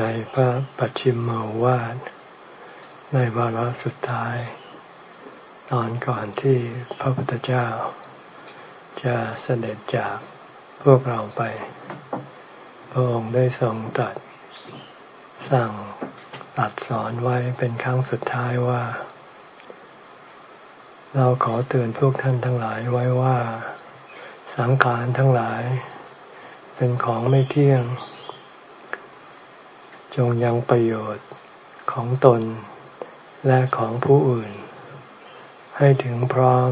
ในพระปัจฉิมโมวาทในวาระสุดท้าย ตอนก่อนที่พระพุทธเจ้า จะเสด็จจากพวกเราไป พระองค์ได้ทรงตัดสั่งตัดสอนไว้เป็นครั้งสุดท้ายว่า เราขอเตือนพวกท่านทั้งหลายไว้ว่า สังขารทั้งหลาย เป็นของไม่เที่ยง จงยังประโยชน์ของตนและของผู้อื่น ให้ถึงพร้อม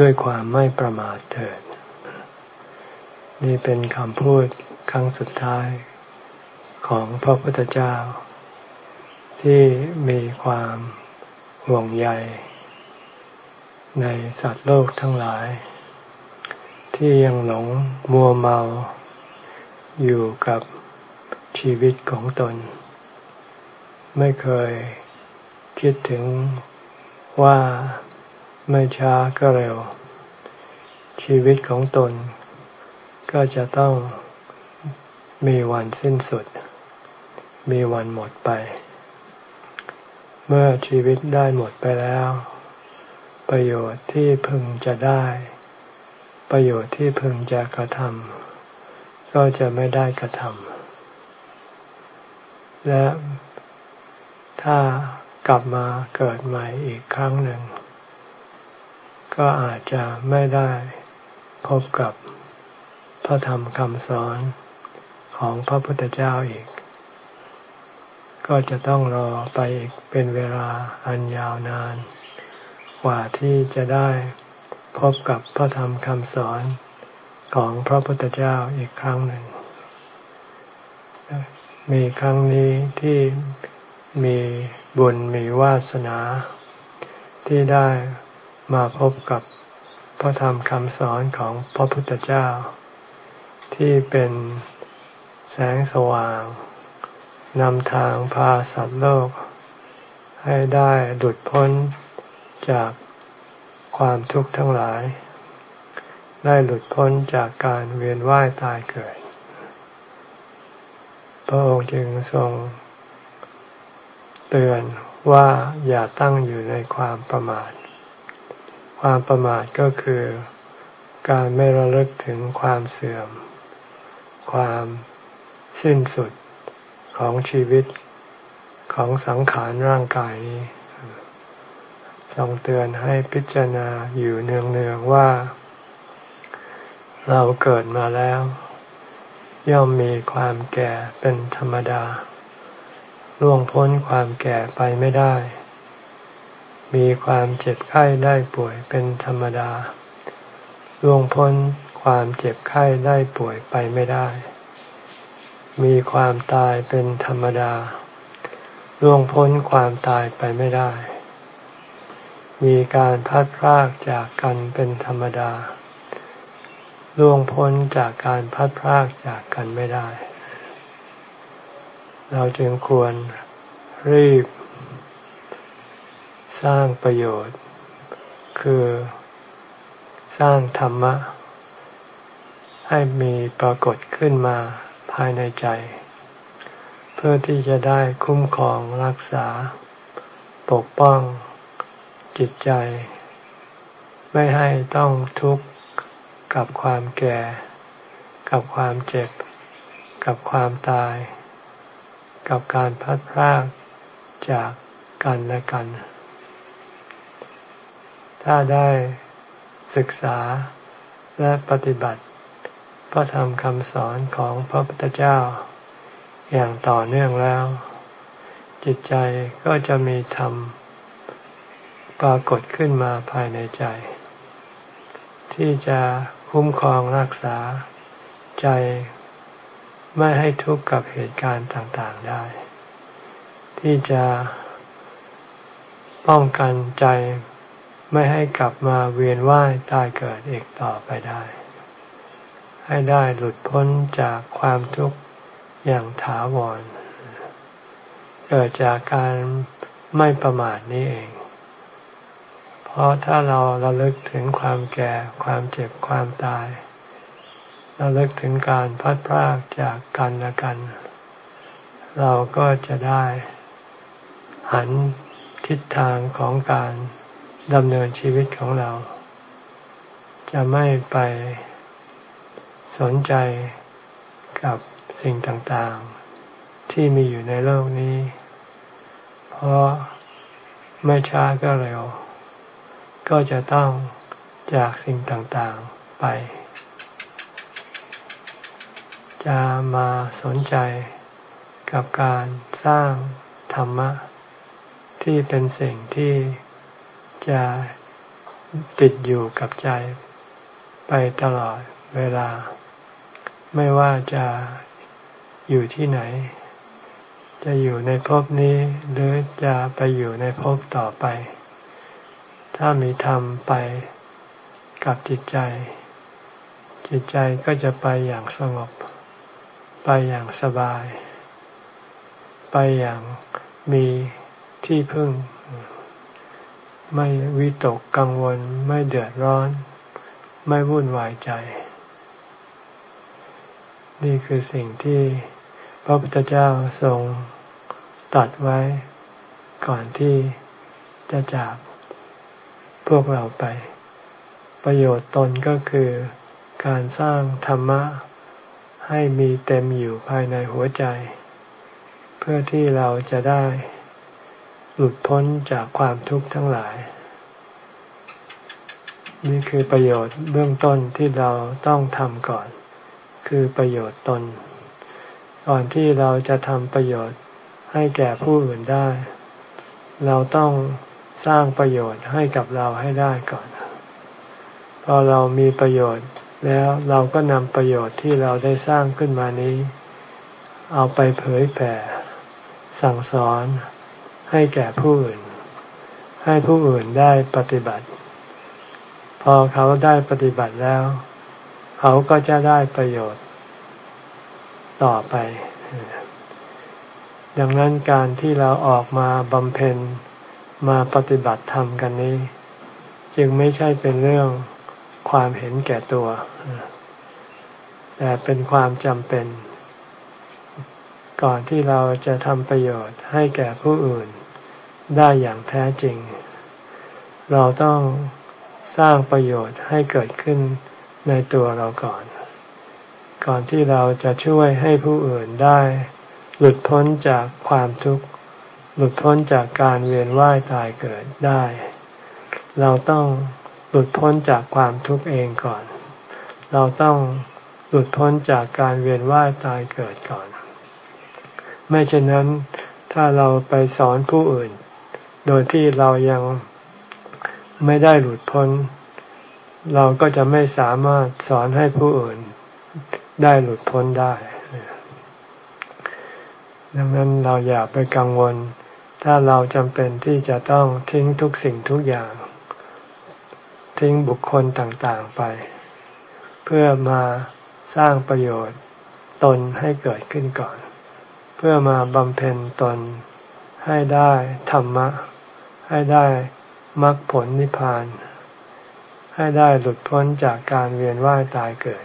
ด้วยความไม่ประมาทเถิด นี่เป็นคำพูดครั้งสุดท้ายของพระพุทธเจ้า ที่มีความห่วงใย ในสัตว์โลกทั้งหลาย ที่ยังหลงมัวเมาอยู่กับ ชีวิตของตน ไม่เคยคิดถึงว่าไม่ช้าก็เร็ว ชีวิตของตน ก็จะต้องมีวันสิ้นสุด มีวันหมดไป เมื่อชีวิตได้หมดไปแล้ว ประโยชน์ที่พึงจะได้ ประโยชน์ที่พึงจะกระทำก็จะไม่ได้กระทำ และถ้ากลับมาเกิดใหม่อีกครั้งหนึ่ง ก็อาจจะไม่ได้พบกับพระธรรมคำสอนของพระพุทธเจ้าอีก ก็จะต้องรอไปอีกเป็นเวลาอันยาวนาน กว่าที่จะได้พบกับพระธรรมคำสอนของพระพุทธเจ้าอีกครั้งหนึ่ง มีครั้งนี้ที่มีบุญมีวาสนา ที่ได้มาพบกับพระธรรมคำสอนของพระพุทธเจ้า ที่เป็นแสงสว่างนำทางพาสัตว์โลก ให้ได้หลุดพ้นจากความทุกข์ทั้งหลาย ได้หลุดพ้นจากการเวียนว่ายตายเกิด พระองค์จึงทรงเตือนว่าอย่าตั้งอยู่ในความประมาท ความประมาทก็คือการไม่ระลึกถึงความเสื่อม ความสิ้นสุดของชีวิตของสังขารร่างกายนี้ทรงเตือนให้พิจารณาอยู่เนืองๆว่า เราเกิดมาแล้ว ย่อมมีความแก่เป็นธรรมดา ล่วงพ้นความแก่ไปไม่ได้ มีความเจ็บไข้ได้ป่วยเป็นธรรมดา ล่วงพ้นความเจ็บไข้ได้ป่วยไปไม่ได้ มีความตายเป็นธรรมดา ล่วงพ้นความตายไปไม่ได้ มีการพัดพรากจากกันเป็นธรรมดา ล่วงพ้นจากการพัดพรากจากกันไม่ได้ เราจึงควรรีบ สร้างประโยชน์ คือสร้างธรรมะ ให้มีปรากฏขึ้นมาภายในใจ เพื่อที่จะได้คุ้มครองรักษา ปกป้องจิตใจ ไม่ให้ต้องทุกข์ กับความแก่ กับความเจ็บ กับความตาย กับการพัดพรากจากกันและกัน ถ้าได้ศึกษาและปฏิบัติพระธรรมคำสอนของพระพุทธเจ้า อย่างต่อเนื่องแล้ว จิตใจก็จะมีธรรมปรากฏขึ้นมาภายในใจ ที่จะ คุ้มครองรักษาใจไม่ให้ทุกข์กับเหตุการณ์ต่างๆได้ ที่จะป้องกันใจไม่ให้กลับมาเวียนว่ายตายเกิดอีกต่อไปได้ ให้ได้หลุดพ้นจากความทุกข์อย่างถาวร เกิดจากการไม่ประมาทนี้เอง เพราะถ้าเราระลึกถึงความแก่ ความเจ็บ ความตายระลึกถึงการพัดพรากจากกันและกัน เราก็จะได้ หันทิศทางของการดำเนินชีวิตของเรา จะไม่ไปสนใจกับสิ่งต่างๆ ที่มีอยู่ในโลกนี้ เพราะไม่ช้าก็เร็ว ก็จะต้องจากสิ่งต่างๆไป จะมาสนใจกับการสร้างธรรมะ ที่เป็นสิ่งที่จะติดอยู่กับใจไปตลอดเวลา ไม่ว่าจะอยู่ที่ไหน จะอยู่ในภพนี้หรือจะไปอยู่ในภพต่อไป ถ้ามีธรรมไปกับจิตใจ จิตใจก็จะไปอย่างสงบ ไปอย่างสบาย ไปอย่างมีที่พึ่ง ไม่วิตกกังวล ไม่เดือดร้อน ไม่วุ่นวายใจ นี่คือสิ่งที่พระพุทธเจ้าทรงตัดไว้ก่อนที่จะจาก พวกเราไป ประโยชน์ตนก็คือการสร้างธรรมะ ให้มีเต็มอยู่ภายในหัวใจ เพื่อที่เราจะได้ หลุดพ้นจากความทุกข์ทั้งหลาย นี่คือประโยชน์เบื้องต้นที่เราต้องทำก่อน คือประโยชน์ตน ก่อนที่เราจะทำประโยชน์ให้แก่ผู้อื่นได้ เราต้อง สร้างประโยชน์ให้กับเราให้ได้ก่อน พอเรามีประโยชน์แล้วเราก็นำประโยชน์ที่เราได้สร้างขึ้นมานี้ เอาไปเผยแผ่ สั่งสอนให้แก่ผู้อื่น ให้ผู้อื่นได้ปฏิบัติ พอเขาได้ปฏิบัติแล้ว เขาก็จะได้ประโยชน์ ต่อไป ดังนั้นการที่เราออกมาบำเพ็ญ มาปฏิบัติธรรมกันนี้ จึงไม่ใช่เป็นเรื่องความเห็นแก่ตัว แต่เป็นความจำเป็น ก่อนที่เราจะทำประโยชน์ให้แก่ผู้อื่นได้อย่างแท้จริง เราต้องสร้างประโยชน์ให้เกิดขึ้นในตัวเราก่อน ก่อนที่เราจะช่วยให้ผู้อื่นได้ หลุดพ้นจากความทุกข์ หลุดพ้นจากการเวียนว่ายตายเกิดได้ เราต้องหลุดพ้นจากความทุกข์เองก่อน เราต้องหลุดพ้นจากการเวียนว่ายตายเกิดก่อน ไม่เช่นนั้นถ้าเราไปสอนผู้อื่น โดยที่เรายังไม่ได้หลุดพ้น เราก็จะไม่สามารถสอนให้ผู้อื่นได้หลุดพ้นได้ดังนั้นเราอย่าไปกังวล ถ้าเราจำเป็นที่จะต้องทิ้งทุกสิ่งทุกอย่าง ทิ้งบุคคลต่างๆไป เพื่อมาสร้างประโยชน์ตนให้เกิดขึ้นก่อน เพื่อมาบำเพ็ญตนให้ได้ธรรมะ ให้ได้มรรคผลนิพพาน ให้ได้หลุดพ้นจากการเวียนว่ายตายเกิด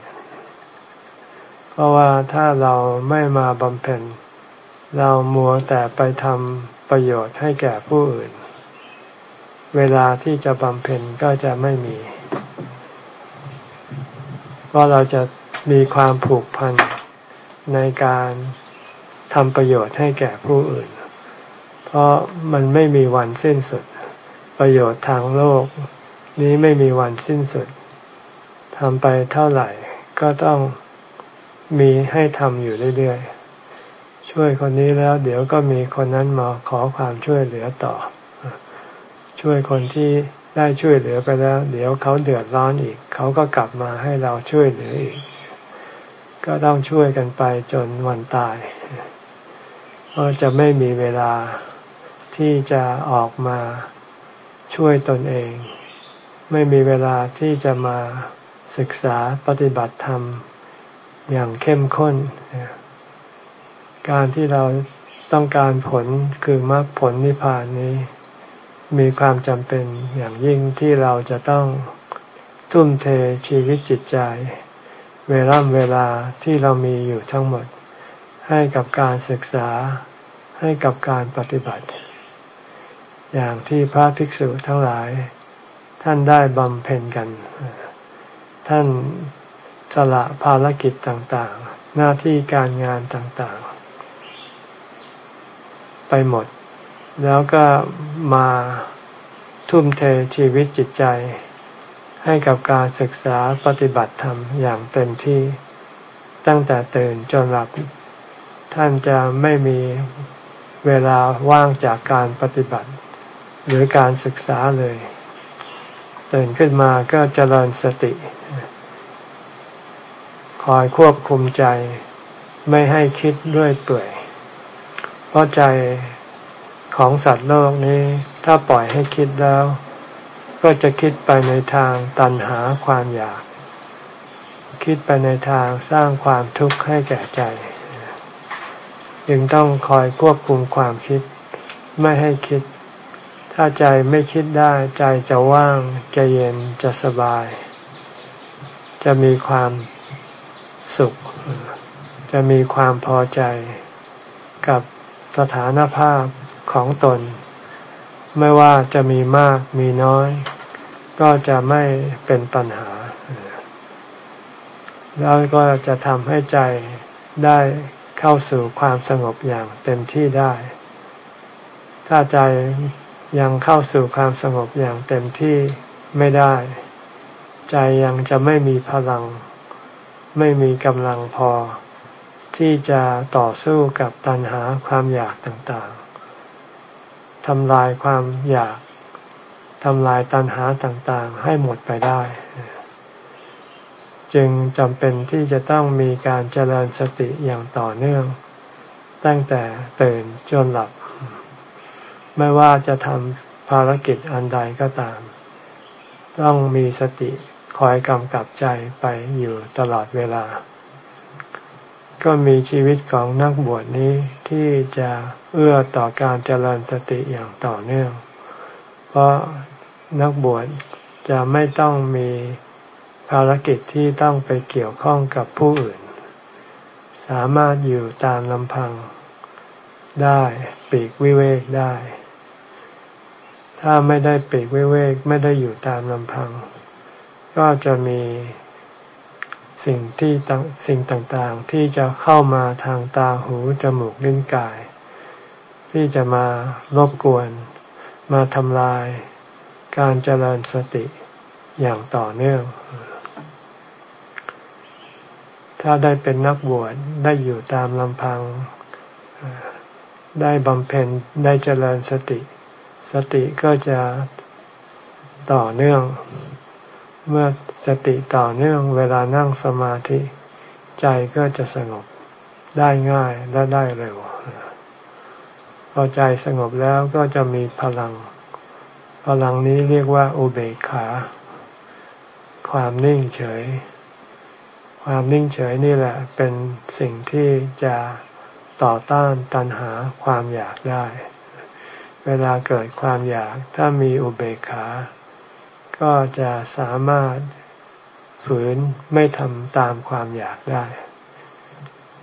เพราะว่าถ้าเราไม่มาบำเพ็ญ เรามัวแต่ไปทำ ประโยชน์ให้แก่ผู้อื่น เวลาที่จะบำเพ็ญก็จะไม่มี เพราะเราจะมีความผูกพันในการทำประโยชน์ให้แก่ผู้อื่น เพราะมันไม่มีวันสิ้นสุด ประโยชน์ทางโลก นี้ไม่มีวันสิ้นสุดทำไปเท่าไหร่ก็ต้องมีให้ทำอยู่เรื่อยๆ ช่วยคนนี้แล้ว เดี๋ยวก็มีคนนั้นมาขอความช่วยเหลือต่อ ช่วยคนที่ได้ช่วยเหลือไปแล้ว เดี๋ยวเขาเดือดร้อนอีก เขาก็กลับมาให้เราช่วยเหลืออีก ก็ต้องช่วยกันไปจนวันตายเพราจะไม่มีเวลาที่จะออกมาช่วยตนเอง ไม่มีเวลาที่จะมาศึกษาปฏิบัติธรรมอย่างเข้มข้น การที่เราต้องการผลคือมรรคผลนิพพานนี้ มีความจำเป็นอย่างยิ่งที่เราจะต้องทุ่มเทชีวิตจิตใจ เวลาเวลาที่เรามีอยู่ทั้งหมด ให้กับการศึกษาให้กับการปฏิบัติ อย่างที่พระภิกษุทั้งหลาย ท่านได้บำเพ็ญกัน ท่านสละภารกิจต่างๆ หน้าที่การงานต่างๆ ไปหมด แล้วก็มาทุ่มเทชีวิตจิตใจ ให้กับการศึกษาปฏิบัติธรรมอย่างเต็มที่ตั้งแต่ตื่นจนหลับ ท่านจะไม่มีเวลาว่างจากการปฏิบัติ หรือการศึกษาเลย ตื่นขึ้นมาก็เจริญสติ คอยควบคุมใจ ไม่ให้คิดด้วยเปื่อย เพราะใจของสัตว์โลกนี้ ถ้าปล่อยให้คิดแล้ว ก็จะคิดไปในทางตันหาความอยาก คิดไปในทางสร้างความทุกข์ให้แก่ใจ จึงต้องคอยควบคุมความคิดไม่ให้คิด ถ้าใจไม่คิดได้ ใจจะว่างจะเย็นจะสบาย จะมีความสุข จะมีความพอใจกับ สถานภาพของตน ไม่ว่าจะมีมากมีน้อย ก็จะไม่เป็นปัญหา แล้วก็จะทำให้ใจได้เข้าสู่ความสงบอย่างเต็มที่ได้ ถ้าใจยังเข้าสู่ความสงบอย่างเต็มที่ไม่ได้ ใจยังจะไม่มีพลัง ไม่มีกำลังพอ ที่จะต่อสู้กับตัณหาความอยากต่างๆทำลายความอยากทำลายตัณหาต่างๆ ให้หมดไปได้ จึงจำเป็นที่จะต้องมีการเจริญสติอย่างต่อเนื่อง ตั้งแต่ตื่นจนหลับ ไม่ว่าจะทำภารกิจอันใดก็ตาม ต้องมีสติคอยกำกับใจไปอยู่ตลอดเวลา ก็มีชีวิตของนักบวชนี้ที่จะเอื้อต่อการเจริญสติอย่างต่อเนื่อง เพราะนักบวชจะไม่ต้องมีภารกิจที่ต้องไปเกี่ยวข้องกับผู้อื่น สามารถอยู่ตามลำพังได้ปีกวิเวกได้ ถ้าไม่ได้ปีกวิเวกไม่ได้อยู่ตามลำพัง ก็จะมี สิ่งที่สิ่งต่างๆ ที่จะเข้ามาทางตาหูจมูกลิ้นกาย ที่จะมารบกวน มาทำลาย การเจริญสติอย่างต่อเนื่อง ถ้าได้เป็นนักบวชได้อยู่ตามลำพัง ได้บำเพ็ญได้เจริญสติ สติก็จะต่อเนื่อง เมื่อ สติต่อเนื่องเวลานั่งสมาธิ ใจก็จะสงบได้ง่ายและได้เร็วพอใจสงบแล้วก็จะมีพลัง พลังนี้เรียกว่าอุเบกขา ความนิ่งเฉย ความนิ่งเฉยนี่แหละเป็นสิ่งที่จะต่อต้านตัณหาความอยากได้ เวลาเกิดความอยากถ้ามีอุเบกขา ก็จะสามารถ ฝืนไม่ทำตามความอยากได้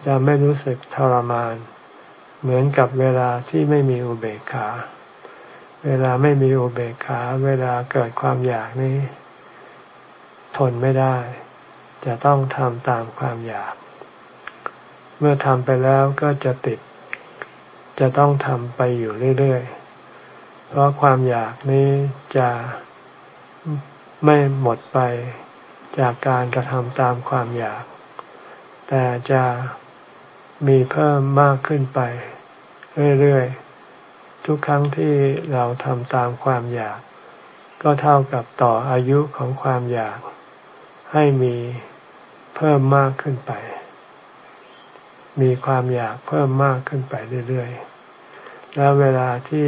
จะไม่รู้สึกทรมาน เหมือนกับเวลาที่ไม่มีอุเบกขา เวลาไม่มีอุเบกขา เวลาเกิดความอยากนี้ ทนไม่ได้ จะต้องทำตามความอยาก เมื่อทำไปแล้วก็จะติด จะต้องทำไปอยู่เรื่อยๆ เพราะความอยากนี้จะไม่หมดไป จากการกระทำตามความอยาก แต่จะมีเพิ่มมากขึ้นไป เรื่อยๆ ทุกครั้งที่เราทำตามความอยาก ก็เท่ากับต่ออายุของความอยาก ให้มีเพิ่มมากขึ้นไป มีความอยากเพิ่มมากขึ้นไปเรื่อยๆ แล้วเวลาที่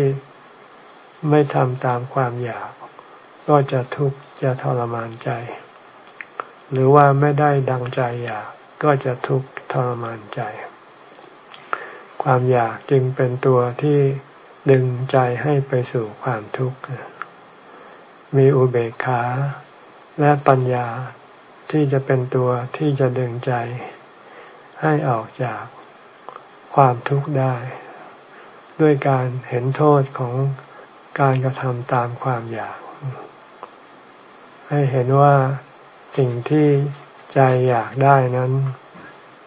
ไม่ทำตามความอยาก ก็จะทุกข์จะทรมานใจ หรือว่าไม่ได้ดังใจอยากก็จะทุกข์ทรมานใจ ความอยากจึงเป็นตัวที่ดึงใจให้ไปสู่ความทุกข์ มีอุเบกขาและปัญญาที่จะเป็นตัวที่จะดึงใจ ให้ออกจากความทุกข์ได้ ด้วยการเห็นโทษของการกระทำตามความอยาก ให้เห็นว่า สิ่งที่ใจอยากได้นั้น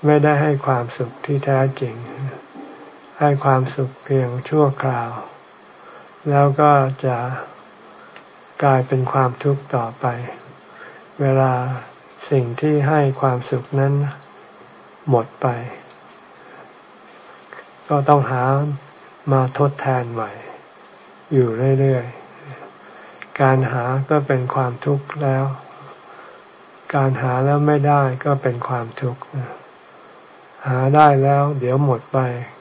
ไม่ได้ให้ความสุขที่แท้จริง ให้ความสุขเพียงชั่วคราว แล้วก็จะกลายเป็นความทุกข์ต่อไป เวลาสิ่งที่ให้ความสุขนั้นหมดไป ก็ต้องหามาทดแทนใหม่ อยู่เรื่อยๆ การหาก็เป็นความทุกข์แล้ว การหาแล้วไม่ได้ก็เป็นความทุกข์หาได้แล้ว เดี๋ยวหมดไป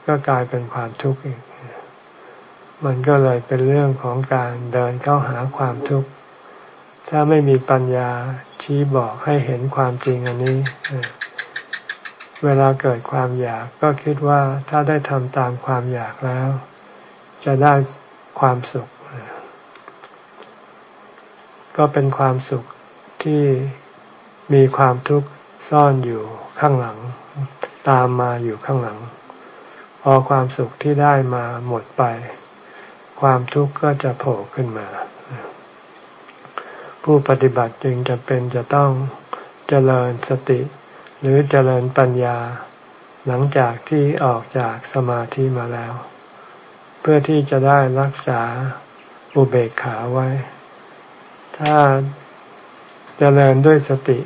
ก็กลายเป็นความทุกข์อีก มันก็เลยเป็นเรื่องของการเดินเข้าหาความทุกข์ ถ้าไม่มีปัญญาชี้บอกให้เห็นความจริงอันนี้ เวลาเกิดความอยากก็คิดว่าถ้าได้ทำตามความอยากแล้ว จะได้ความสุข ก็เป็นความสุขที่ มีความทุกข์ซ่อนอยู่ข้างหลัง ตามมาอยู่ข้างหลัง พอความสุขที่ได้มาหมดไป ความทุกข์ก็จะโผล่ขึ้นมา ผู้ปฏิบัติจึงจะเป็นจะต้องเจริญสติ หรือเจริญปัญญา หลังจากที่ออกจากสมาธิมาแล้ว เพื่อที่จะได้รักษาอุเบกขาไว้ ถ้า จริญด้วยสติ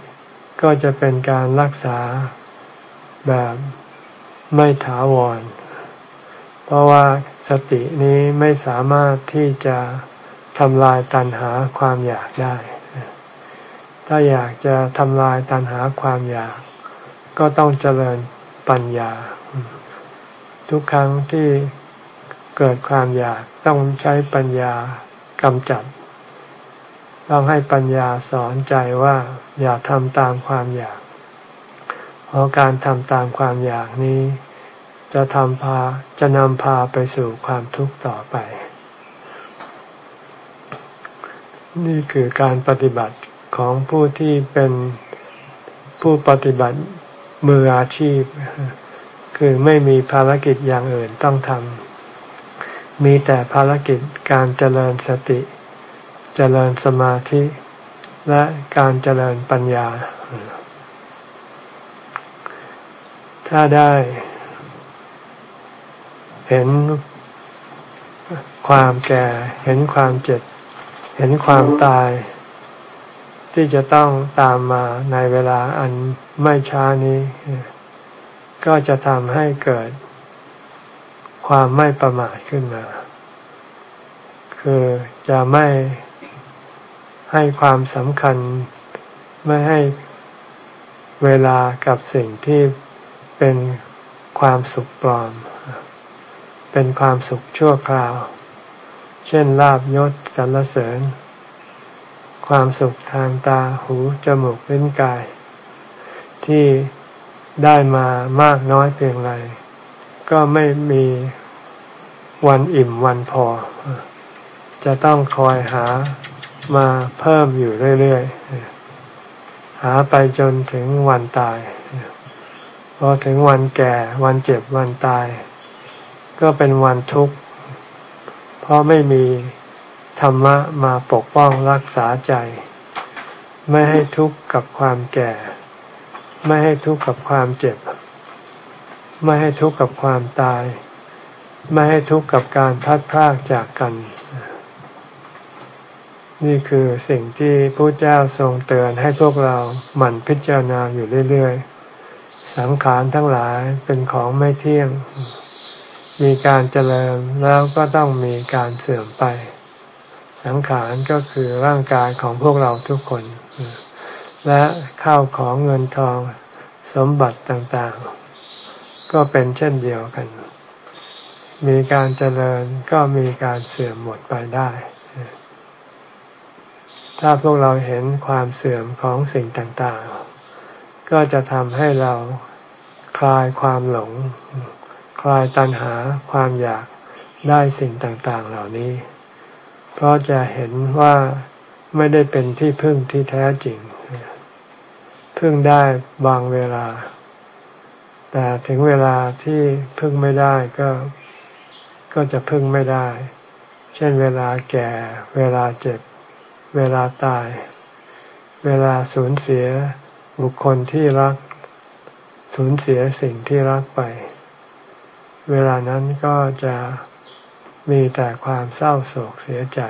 ก็จะเป็นการรักษาแบบไม่ถาวร เพราะว่าสตินี้ไม่สามารถที่จะทำลายตัณหาความอยากได้ ถ้าอยากจะทำลายตัณหาความอยาก ก็ต้องเจริญปัญญา ทุกครั้งที่เกิดความอยากต้องใช้ปัญญากำจัด ต้องให้ปัญญาสอนใจว่าอย่าทำตามความอยาก เพราะการทำตามความอยากนี้ จะทำพาจะนำพาไปสู่ความทุกข์ต่อไป นี่คือการปฏิบัติของผู้ที่เป็นผู้ปฏิบัติมืออาชีพ คือไม่มีภารกิจอย่างอื่นต้องทำมีแต่ภารกิจการเจริญสติ เจริญสมาธิและการเจริญปัญญา ถ้าได้ เห็นความแก่ เห็นความเจ็บ เห็นความตาย ที่จะต้องตามมาในเวลาอันไม่ช้านี้ ก็จะทำให้เกิด ความไม่ประมาทขึ้นมา คือจะไม่ ให้ความสำคัญไม่ให้เวลากับสิ่งที่เป็นความสุขปลอม เป็นความสุขชั่วคราว เช่นลาบยศสรรเสริญ ความสุขทางตาหูจมูกลิ้นกาย ที่ได้มามากน้อยเพียงไร ก็ไม่มีวันอิ่มวันพอ จะต้องคอยหา มาเพิ่มอยู่เรื่อยๆ หาไปจนถึงวันตาย พอถึงวันแก่ วันเจ็บวันตาย ก็เป็นวันทุกข์ เพราะไม่มีธรรมะมาปกป้องรักษาใจ ไม่ให้ทุกข์กับความแก่ ไม่ให้ทุกข์กับความเจ็บ ไม่ให้ทุกข์กับความตาย ไม่ให้ทุกข์กับการพัดพรากจากกัน นี่คือสิ่งที่พระเจ้าทรงเตือนให้พวกเราหมั่นพิจารณาอยู่เรื่อยๆ สังขารทั้งหลายเป็นของไม่เที่ยง มีการเจริญแล้วก็ต้องมีการเสื่อมไป สังขารก็คือร่างกายของพวกเราทุกคน และข้าวของเงินทองสมบัติต่างๆ ก็เป็นเช่นเดียวกัน มีการเจริญก็มีการเสื่อมหมดไปได้ ถ้าพวกเราเห็นความเสื่อมของสิ่งต่างๆ ก็จะทำให้เราคลายความหลง คลายตัณหาความอยากได้สิ่งต่างๆเหล่านี้ เพราะจะเห็นว่าไม่ได้เป็นที่พึ่งที่แท้จริง พึ่งได้บางเวลา แต่ถึงเวลาที่พึ่งไม่ได้ก็ก็จะพึ่งไม่ได้ เช่นเวลาแก่ เวลาเจ็บ เวลาตาย เวลาสูญเสียบุคคลที่รัก สูญเสียสิ่งที่รักไป เวลานั้นก็จะมีแต่ความเศร้าโศกเสียใจ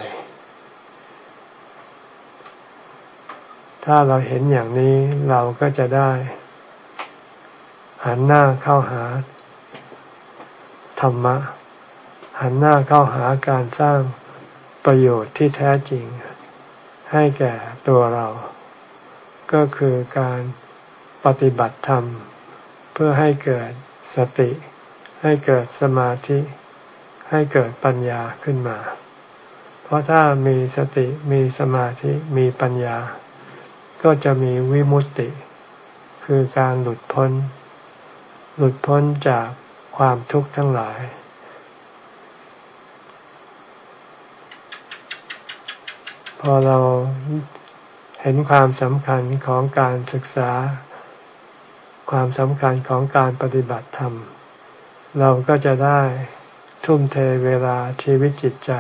ถ้าเราเห็นอย่างนี้เราก็จะได้ หันหน้าเข้าหา ธรรมะ หันหน้าเข้าหาการสร้างประโยชน์ที่แท้จริง ให้แก่ตัวเรา ก็คือการปฏิบัติธรรม เพื่อให้เกิดสติ ให้เกิดสมาธิ ให้เกิดปัญญาขึ้นมา เพราะถ้ามีสติมีสมาธิมีปัญญา ก็จะมีวิมุตติ คือการหลุดพ้น หลุดพ้นจากความทุกข์ทั้งหลาย พอเราเห็นความสำคัญของการศึกษา ความสำคัญของการปฏิบัติธรรม เราก็จะได้ทุ่มเทเวลาชีวิตจิตใจ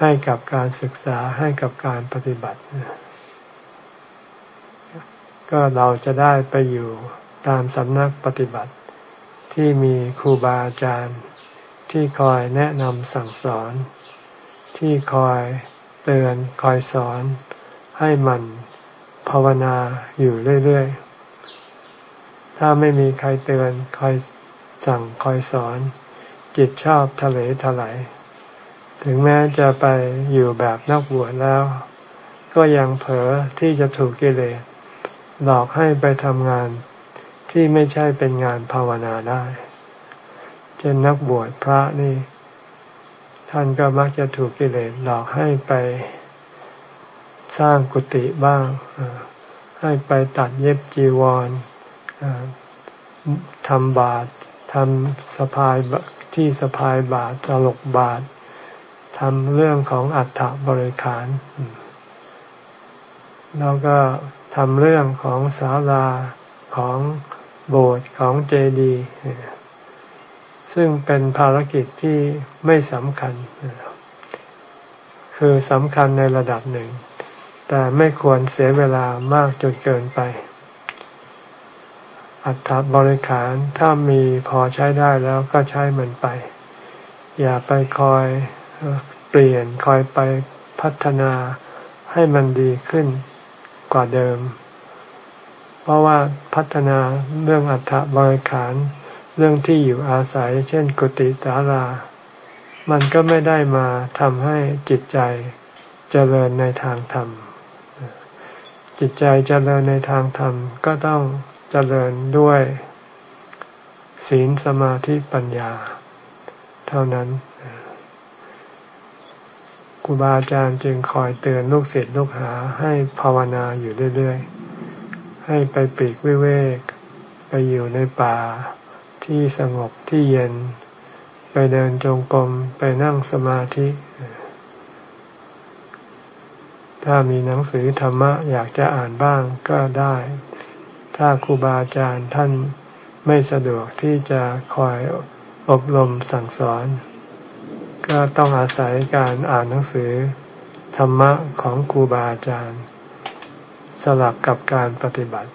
ให้กับการศึกษาให้กับการปฏิบัติ ก็เราจะได้ไปอยู่ตามสำนักปฏิบัติ ที่มีครูบาอาจารย์ ที่คอยแนะนำสั่งสอน ที่คอย เตือนคอยสอน ให้มันภาวนาอยู่เรื่อยๆ ถ้าไม่มีใครเตือนคอยสั่งคอยสอน จิตชอบทะเลทลายถึงแม้จะไปอยู่แบบนักบวชแล้ว ก็ยังเผลอที่จะถูกกิเลสหลอกให้ไปทำงานที่ไม่ใช่เป็นงานภาวนาได้ เช่นนักบวชพระนี่ ท่านก็มักจะถูกกิเลสหลอกให้ไปสร้างกุฏิบ้าง ให้ไปตัดเย็บจีวรทำบาตรทำสะพายที่สะพายบาตรตลกบาตรทำเรื่องของอัฐบริขารแล้วก็ทำเรื่องของศาลาของโบสถ์ของเจดีย์ ซึ่งเป็นภารกิจที่ไม่สำคัญ คือสำคัญในระดับหนึ่ง แต่ไม่ควรเสียเวลามากจนเกินไป อัฐบริขารถ้ามีพอใช้ได้แล้วก็ใช้มันไป อย่าไปคอยเปลี่ยนคอยไปพัฒนาให้มันดีขึ้นกว่าเดิม เพราะว่าพัฒนาเรื่องอัฐบริขาร เรื่องที่อยู่อาศัย เช่น กุฏิสารามันก็ไม่ได้มาทำให้จิตใจเจริญในทางธรรม จิตใจเจริญในทางธรรม ก็ต้องเจริญด้วย ศีลสมาธิปัญญา เท่านั้นครูบาอาจารย์จึงคอยเตือนลูกศิษย์ลูกหาให้ภาวนาอยู่เรื่อยๆ ให้ไปปีกวิเวก ไปอยู่ในป่า ที่สงบที่เย็น ไปเดินจงกรมไปนั่งสมาธิ ถ้ามีหนังสือธรรมะอยากจะอ่านบ้างก็ได้ ถ้าครูบาอาจารย์ท่านไม่สะดวกที่จะคอยอบรมสั่งสอน ก็ต้องอาศัยการอ่านหนังสือธรรมะของครูบาอาจารย์ สลับกับการปฏิบัติ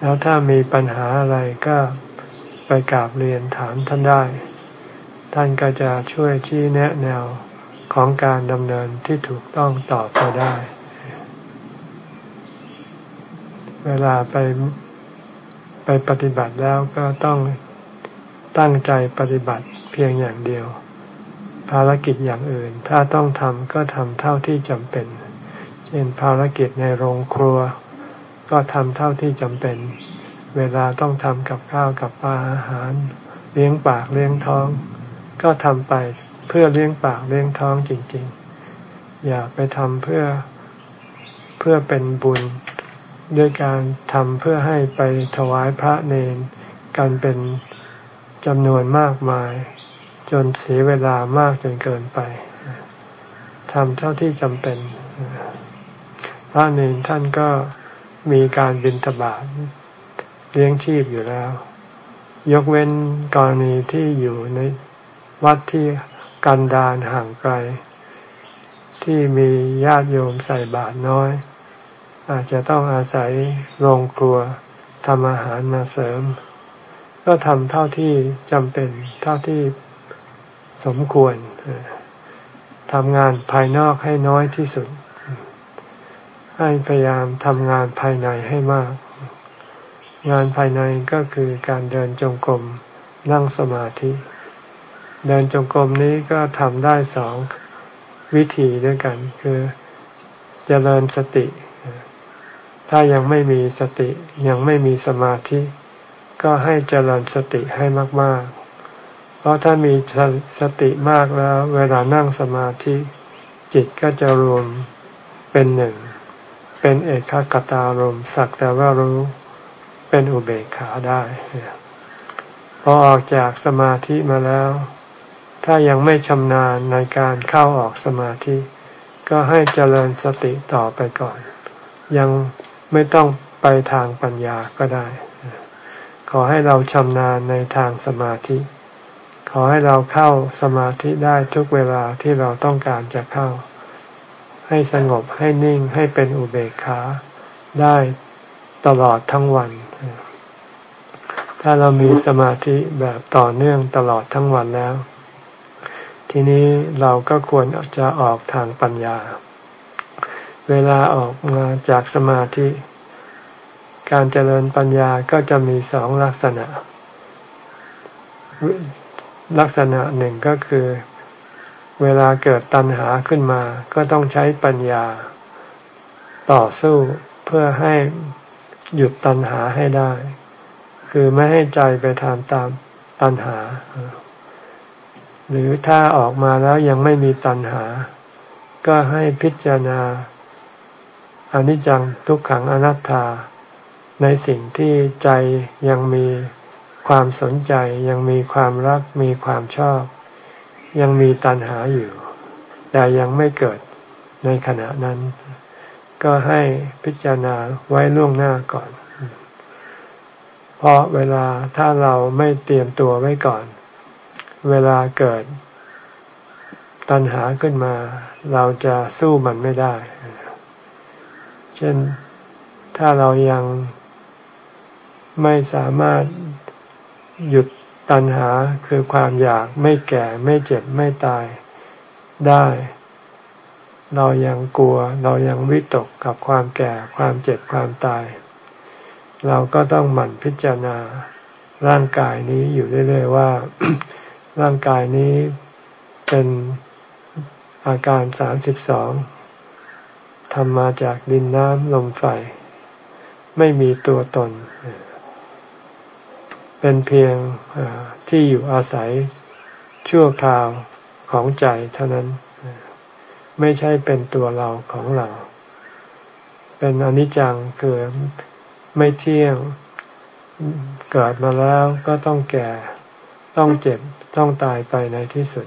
แล้วถ้ามีปัญหาอะไรก็ไปกราบเรียนถามท่านได้ ท่านก็จะช่วยชี้แนะแนวของการดำเนินที่ถูกต้องต่อไปได้ เวลาไปไปปฏิบัติแล้วก็ต้องตั้งใจปฏิบัติเพียงอย่างเดียว ภารกิจอย่างอื่น ถ้าต้องทำก็ทำเท่าที่จำเป็น เช่นภารกิจในโรงครัว ก็ทำเท่าที่จำเป็น เวลาต้องทำกับข้าวกับปลาอาหาร เลี้ยงปากเลี้ยงท้อง ก็ทำไปเพื่อเลี้ยงปากเลี้ยงท้องจริง ๆ อย่าไปทำเพื่อเพื่อเป็นบุญด้วยการทำเพื่อให้ไปถวายพระเนนกันเป็นจำนวนมากมาย จนเสียเวลามากจนเกินไปทำเท่าที่จำเป็น พระเนรท่านก็ มีการบินทบาทเลี้ยงชีพอยู่แล้ว ยกเว้นกรณีที่อยู่ในวัดที่กันดารห่างไกล ที่มีญาติโยมใส่บาตรน้อย อาจจะต้องอาศัยโรงครัวทำอาหารมาเสริม ก็ทำเท่าที่จำเป็นเท่าที่สมควรทำงานภายนอกให้น้อยที่สุด ให้พยายามทำงานภายในให้มาก งานภายในก็คือการเดินจงกรมนั่งสมาธิ เดินจงกรมนี้ก็ทำได้สองวิธีด้วยกัน คือจเจริญสติ ถ้ายังไม่มีสติยังไม่มีสมาธิ ก็ให้เจริญสติให้มาก ๆ เพราะถ้ามีสติมากแล้ว เวลานั่งสมาธิ จิตก็จะรวมเป็นหนึ่ง เป็นเอกขตารมสักแต่ว่ารู้เป็นอุเบกขาได้พอออกจากสมาธิมาแล้ว ถ้ายังไม่ชำนาญในการเข้าออกสมาธิ ก็ให้เจริญสติต่อไปก่อน ยังไม่ต้องไปทางปัญญาก็ได้ ขอให้เราชำนาญในทางสมาธิ ขอให้เราเข้าสมาธิได้ทุกเวลาที่เราต้องการจะเข้า ให้สงบให้นิ่งให้เป็นอุเบกขาได้ตลอดทั้งวัน ถ้าเรามีสมาธิแบบต่อเนื่องตลอดทั้งวันแล้ว ทีนี้เราก็ควรจะออกทางปัญญา เวลาออกมาจากสมาธิ การเจริญปัญญาก็จะมีสองลักษณะ ลักษณะหนึ่งก็คือ เวลาเกิดตัณหาขึ้นมา ก็ต้องใช้ปัญญา ต่อสู้เพื่อให้หยุดตัณหาให้ได้ คือไม่ให้ใจไปทำตามตัณหา หรือถ้าออกมาแล้วยังไม่มีตัณหา ก็ให้พิจารณาอนิจจังทุกขังอนัตตา ในสิ่งที่ใจยังมีความสนใจยังมีความรักมีความชอบ ยังมีตัณหาอยู่ แต่ยังไม่เกิดในขณะนั้น ก็ให้พิจารณาไว้ล่วงหน้าก่อน เพราะเวลาถ้าเราไม่เตรียมตัวไว้ก่อน เวลาเกิดตัณหาขึ้นมา เราจะสู้มันไม่ได้ เช่นถ้าเรายังไม่สามารถหยุด ตัณหาคือความอยากไม่แก่ไม่เจ็บไม่ตายได้ เรายังกลัว เรายังวิตกกับความแก่ความเจ็บความตาย เราก็ต้องหมั่นพิจารณาร่างกายนี้อยู่เรื่อย ๆ ว่า ร่างกายนี้เป็นอาการสามสิบสองทำมาจากดินน้ำลมไฟ ไม่มีตัวตนเเป็นเพียงที่อยู่อาศัยชั่วคราวของใจเท่านั้น ไม่ใช่เป็นตัวเราของเรา เป็นอนิจจังเกิดไม่เที่ยงเกิดมาแล้วก็ต้องแก่ ต้องเจ็บ ต้องตายไปในที่สุด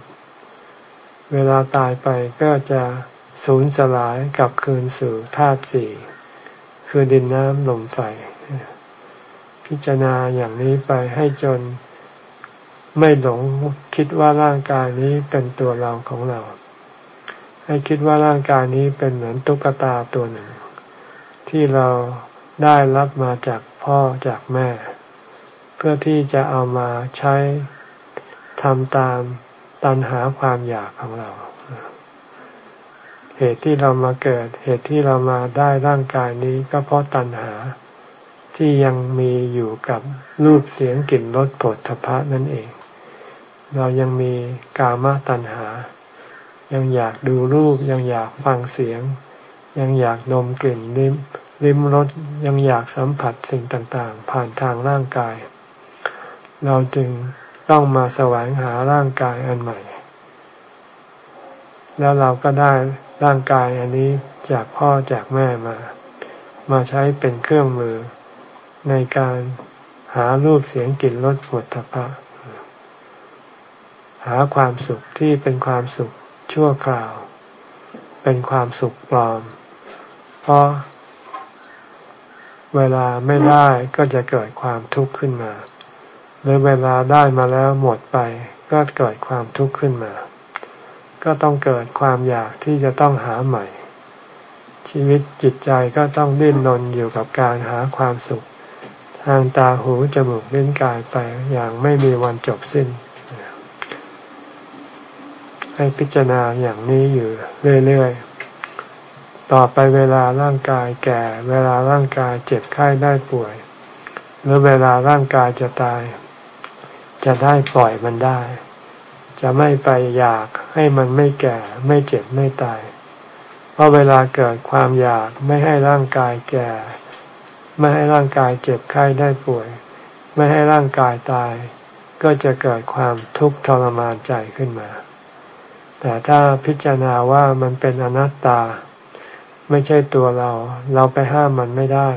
เวลาตายไปก็จะสูญสลายกลับคืนสู่ธาตุสี่ คือดินน้ำลมไฟ พิจารณาอย่างนี้ไปให้จนไม่หลงคิดว่าร่างกายนี้เป็นตัวเราของเรา ให้คิดว่าร่างกายนี้เป็นเหมือนตุ๊กตาตัวหนึ่ง ที่เราได้รับมาจากพ่อจากแม่ เพื่อที่จะเอามาใช้ทำตามตันหาความอยากของเรา เหตุที่เรามาเกิด เหตุที่เรามาได้ร่างกายนี้ก็เพราะตันหา ที่ยังมีอยู่กับรูปเสียงกลิ่นรสผลทพะนั่นเอง เรายังมีกามตัณหา ยังอยากดูรูปยังอยากฟังเสียง ยังอยากดมกลิ่นลิ้มลิ้มรสยังอยากสัมผัสสิ่งต่างๆ ผ่านทางร่างกาย เราจึงต้องมาแสวงหาร่างกายอันใหม่ แล้วเราก็ได้ร่างกายอันนี้จากพ่อจากแม่มา มาใช้เป็นเครื่องมือ ในการหารูปเสียงกลิ่นรสผลทพะ หาความสุขที่เป็นความสุขชั่วคราว เป็นความสุขปลอม เพราะ เวลาไม่ได้ก็จะเกิดความทุกข์ขึ้นมาหรือเวลาได้มาแล้วหมดไป ก็เกิดความทุกข์ขึ้นมา ก็ต้องเกิดความอยากที่จะต้องหาใหม่ ชีวิตจิตใจก็ต้องดิ้นรนอยู่กับการหาความสุข ทางตาหูจมูกลิ้นกายไปอย่างไม่มีวันจบสิ้น ให้พิจารณาอย่างนี้อยู่เรื่อยๆ ต่อไปเวลาร่างกายแก่ เวลาร่างกายเจ็บไข้ได้ป่วย หรือเวลาร่างกายจะตาย จะได้ปล่อยมันได้ จะไม่ไปอยากให้มันไม่แก่ ไม่เจ็บไม่ตาย เพราะเวลาเกิดความอยากไม่ให้ร่างกายแก่ ไม่ให้ร่างกายเจ็บไข้ได้ป่วย ไม่ให้ร่างกายตาย ก็จะเกิดความทุกข์ทรมานใจขึ้นมา แต่ถ้าพิจารณาว่ามันเป็นอนัตตา ไม่ใช่ตัวเรา เราไปห้ามมันไม่ได้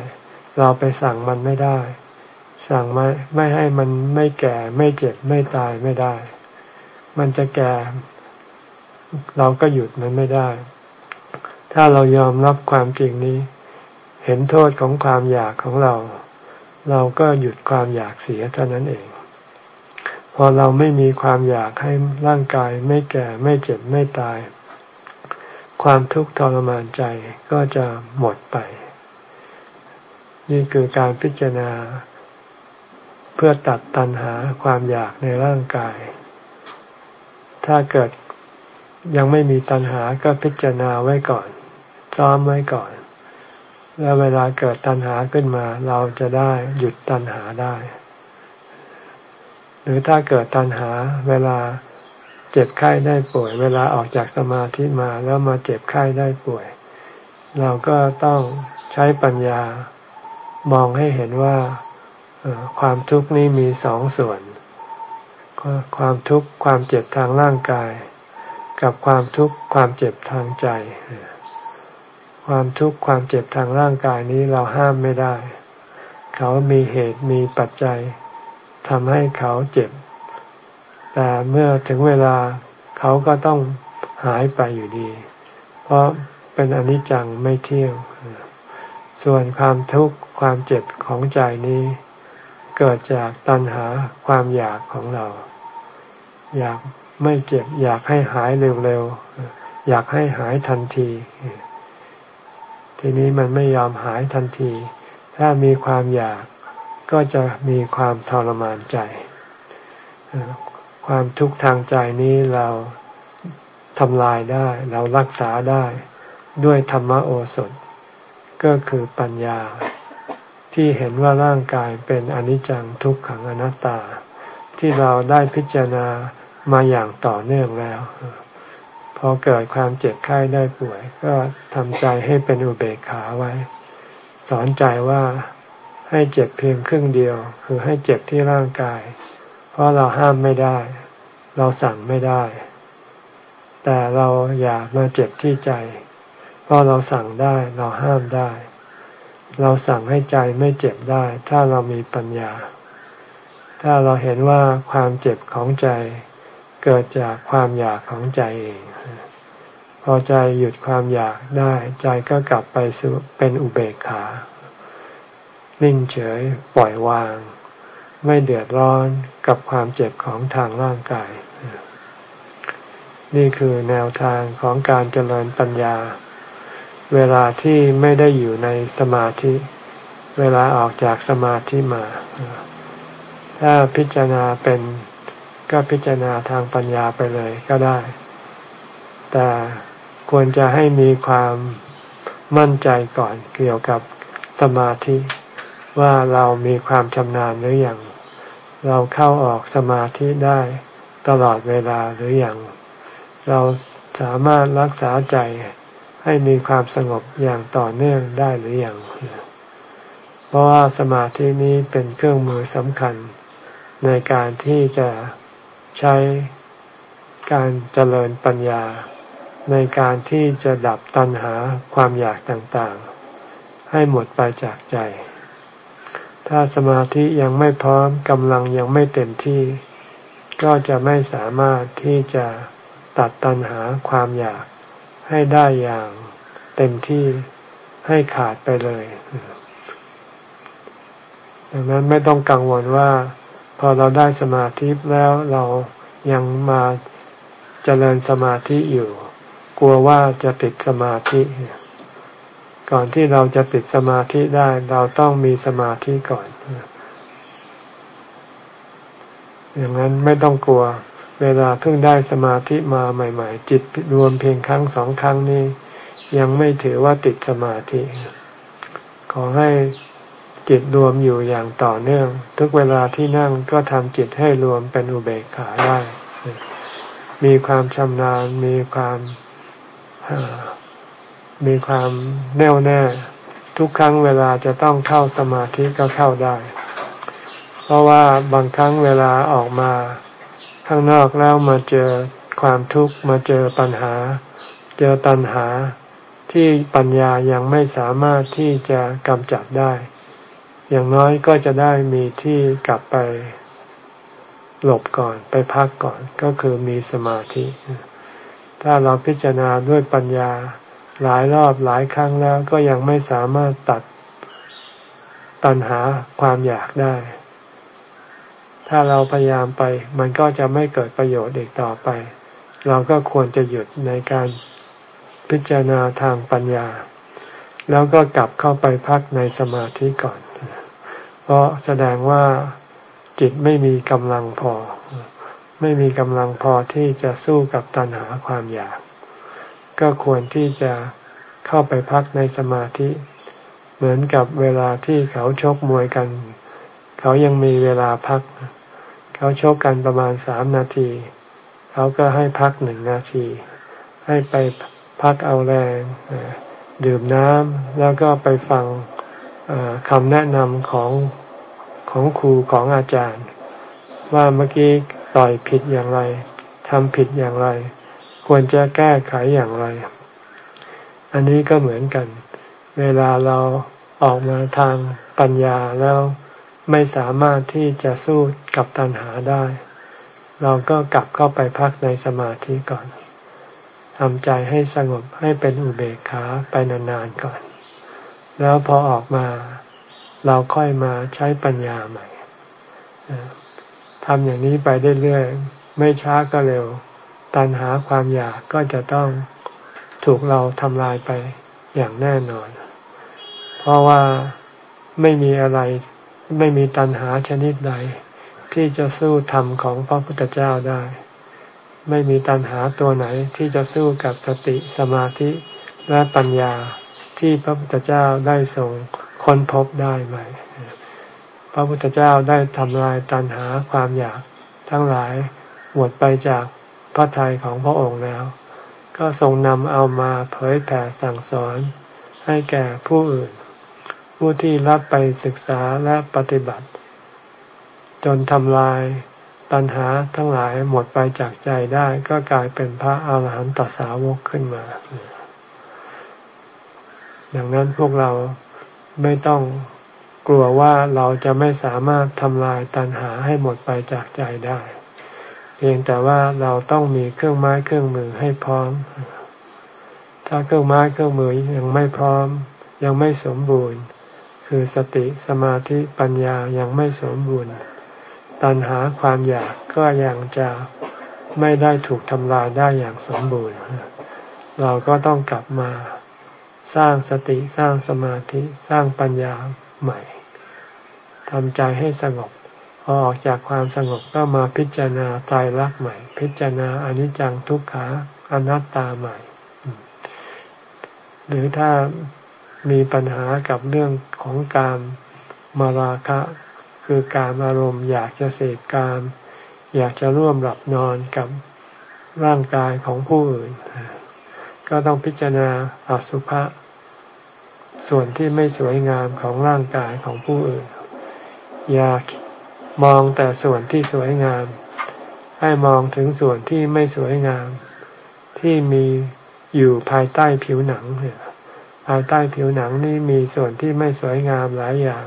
เราไปสั่งมันไม่ได้ สั่งไม่ไม่ให้มันไม่แก่ไม่เจ็บไม่ตายไม่ได้ มันจะแก่ เราก็หยุดมันไม่ได้ ถ้าเรายอมรับความจริงนี้ เห็นโทษของความอยากของเรา เราก็หยุดความอยากเสียเท่านั้นเอง พอเราไม่มีความอยากให้ร่างกายไม่แก่ไม่เจ็บไม่ตาย ความทุกข์ทรมานใจก็จะหมดไป นี่คือการพิจารณา เพื่อตัดตัณหาความอยากในร่างกาย ถ้าเกิดยังไม่มีตัณหาก็พิจารณาไว้ก่อนซ้อมไว้ก่อน แล้วเวลาเกิดตัณหาขึ้นมา เราจะได้หยุดตัณหาได้ หรือถ้าเกิดตัณหาเวลาเจ็บไข้ได้ป่วย เวลาออกจากสมาธิมาแล้วมาเจ็บไข้ได้ป่วย เราก็ต้องใช้ปัญญามองให้เห็นว่าความทุกข์นี้มีสองส่วน ความทุกข์ความเจ็บทางร่างกาย กับความทุกข์ความเจ็บทางใจ ความทุกข์ความเจ็บทางร่างกายนี้เราห้ามไม่ได้ เขามีเหตุมีปัจจัยทำให้เขาเจ็บ แต่เมื่อถึงเวลาเขาก็ต้องหายไปอยู่ดี เพราะเป็นอนิจจังไม่เที่ยง ส่วนความทุกข์ความเจ็บของใจนี้ เกิดจากตัณหาความอยากของเรา อยากไม่เจ็บ อยากให้หายเร็วๆ อยากให้หายทันที ทีนี้มันไม่ยอมหายทันที ถ้ามีความอยากก็จะมีความทรมานใจ ความทุกข์ทางใจนี้เราทำลายได้ เรารักษาได้ด้วยธรรมโอสถ ก็คือปัญญา ที่เห็นว่าร่างกายเป็นอนิจจังทุกขังอนัตตา ที่เราได้พิจารณามาอย่างต่อเนื่องแล้ว พอเกิดความเจ็บไข้ได้ป่วย ก็ทำใจให้เป็นอุเบกขาไว้ สอนใจว่าให้เจ็บเพียงครึ่งเดียว คือให้เจ็บที่ร่างกาย เพราะเราห้ามไม่ได้ เราสั่งไม่ได้ แต่เราอยากมาเจ็บที่ใจ เพราะเราสั่งได้เราห้ามได้ เราสั่งให้ใจไม่เจ็บได้ ถ้าเรามีปัญญา ถ้าเราเห็นว่าความเจ็บของใจ เกิดจากความอยากของใจเอง พอใจหยุดความอยากได้ ใจก็กลับไปเป็นอุเบกขา นิ่งเฉยปล่อยวาง ไม่เดือดร้อนกับความเจ็บของทางร่างกาย นี่คือแนวทางของการเจริญปัญญา เวลาที่ไม่ได้อยู่ในสมาธิ เวลาออกจากสมาธิมา ถ้าพิจารณาเป็นก็พิจารณาทางปัญญาไปเลยก็ได้ แต่ ควรจะให้มีความมั่นใจก่อนเกี่ยวกับสมาธิว่าเรามีความชำนาญหรืออยังเราเข้าออกสมาธิได้ตลอดเวลาหรืออยังเราสามารถรักษาใจให้มีความสงบอย่างต่อเนื่องได้หรืออยังเพราะว่าสมาธินี้เป็นเครื่องมือสำคัญ ในการที่จะใช้การเจริญปัญญา ในการที่จะดับตัณหาความอยากต่างๆ ให้หมดไปจากใจ ถ้าสมาธิยังไม่พร้อมกำลังยังไม่เต็มที่ ก็จะไม่สามารถที่จะตัดตัณหาความอยากให้ได้อย่างเต็มที่ให้ขาดไปเลย ดังนั้นไม่ต้องกังวลว่า พอเราได้สมาธิแล้วเรายังมาเจริญสมาธิอยู่ กลัวว่าจะติดสมาธิ ก่อนที่เราจะติดสมาธิได้เราต้องมีสมาธิก่อน อย่างนั้นไม่ต้องกลัว เวลาเพิ่งได้สมาธิมาใหม่ ๆ จิตรวมเพียงครั้งสองครั้งนี้ยังไม่ถือว่าติดสมาธิ ขอให้จิตรวมอยู่อย่างต่อเนื่อง ทุกเวลาที่นั่งก็ทำจิตให้รวมเป็นอุเบกขาได้ มีความชำนาญมีความ มีความแน่วแน่ ทุกครั้งเวลาจะต้องเข้าสมาธิก็เข้าได้ เพราะว่าบางครั้งเวลาออกมาข้างนอกแล้วมาเจอความทุกข์มาเจอปัญหา เจอตัณหาที่ปัญญายังไม่สามารถที่จะกำจัดได้ อย่างน้อยก็จะได้มีที่กลับไปหลบก่อนไปพักก่อนก็คือมีสมาธิ ถ้าเราพิจารณาด้วยปัญญาหลายรอบหลายครั้งแล้วก็ยังไม่สามารถตัดตัณหาความอยากได้ ถ้าเราพยายามไป มันก็จะไม่เกิดประโยชน์อีกต่อไป เราก็ควรจะหยุดในการพิจารณาทางปัญญา แล้วก็กลับเข้าไปพักในสมาธิก่อน เพราะแสดงว่าจิตไม่มีกำลังพอ ไม่มีกำลังพอที่จะสู้กับตัณหาความอยาก ก็ควรที่จะเข้าไปพักในสมาธิ เหมือนกับเวลาที่เขาชกมวยกัน เขายังมีเวลาพัก เขาชกกันประมาณสามนาที เขาก็ให้พักหนึ่งนาที ให้ไปพักเอาแรงดื่มน้ำแล้วก็ไปฟังคำแนะนำของของครูของอาจารย์ ว่าเมื่อกี้ ต่อยผิดอย่างไรทำผิดอย่างไร ควรจะแก้ไขอย่างไร อันนี้ก็เหมือนกัน เวลาเราออกมาทางปัญญาแล้วไม่สามารถที่จะสู้กับตัณหาได้ เราก็กลับเข้าไปพักในสมาธิก่อนทำใจให้สงบให้เป็นอุเบกขาไปนานๆก่อน แล้วพอออกมา เราค่อยมาใช้ปัญญาใหม่ ทำอย่างนี้ไปเรื่อยๆไม่ช้าก็เร็ว ตัณหาความอยากก็จะต้องถูกเราทำลายไปอย่างแน่นอน เพราะว่าไม่มีอะไรไม่มีตัณหาชนิดใด ที่จะสู้ธรรมของพระพุทธเจ้าได้ ไม่มีตัณหาตัวไหนที่จะสู้กับสติสมาธิและปัญญาที่พระพุทธเจ้าได้ทรงค้นพบได้ไหม พระพุทธเจ้าได้ทำลายตัณหาความอยากทั้งหลายหมดไปจากพระทัยของพระองค์แล้ว ก็ทรงนำเอามาเผยแผ่สั่งสอนให้แก่ผู้อื่น ผู้ที่รับไปศึกษาและปฏิบัติ จนทำลายตัณหาทั้งหลายหมดไปจากใจได้ก็กลายเป็นพระอาหารหันตสาวกขึ้นมา ดังนั้นพวกเราไม่ต้อง กลัวว่าเราจะไม่สามารถทำลายตัณหาให้หมดไปจากใจได้ เพียงแต่ว่าเราต้องมีเครื่องไม้เครื่องมือให้พร้อม ถ้าเครื่องไม้เครื่องมือยังไม่พร้อม ยังไม่สมบูรณ์ คือสติสมาธิปัญญายังไม่สมบูรณ์ ตัณหาความอยากก็ยังจะไม่ได้ถูกทำลายได้อย่างสมบูรณ์ เราก็ต้องกลับมาสร้างสติสร้างสมาธิสร้างปัญญาใหม่ ทำใจให้สงบพอออกจากความสงบก็มาพิจารณาตายรักใหม่ พิจารณาอนิจจังทุกขังอนัตตาใหม่ หรือถ้ามีปัญหากับเรื่องของการมาราคะ คือการอารมณ์ อยากจะเสพการ อยากจะร่วมหลับนอนกับร่างกายของผู้อื่น ก็ต้องพิจารณาอสุภะส่วนที่ไม่สวยงามของร่างกายของผู้อื่น อย่ามองแต่ส่วนที่สวยงาม ให้มองถึงส่วนที่ไม่สวยงาม ที่มีอยู่ภายใต้ผิวหนังเนี่ยภายใต้ผิวหนังนี่มีส่วนที่ไม่สวยงามหลายอย่าง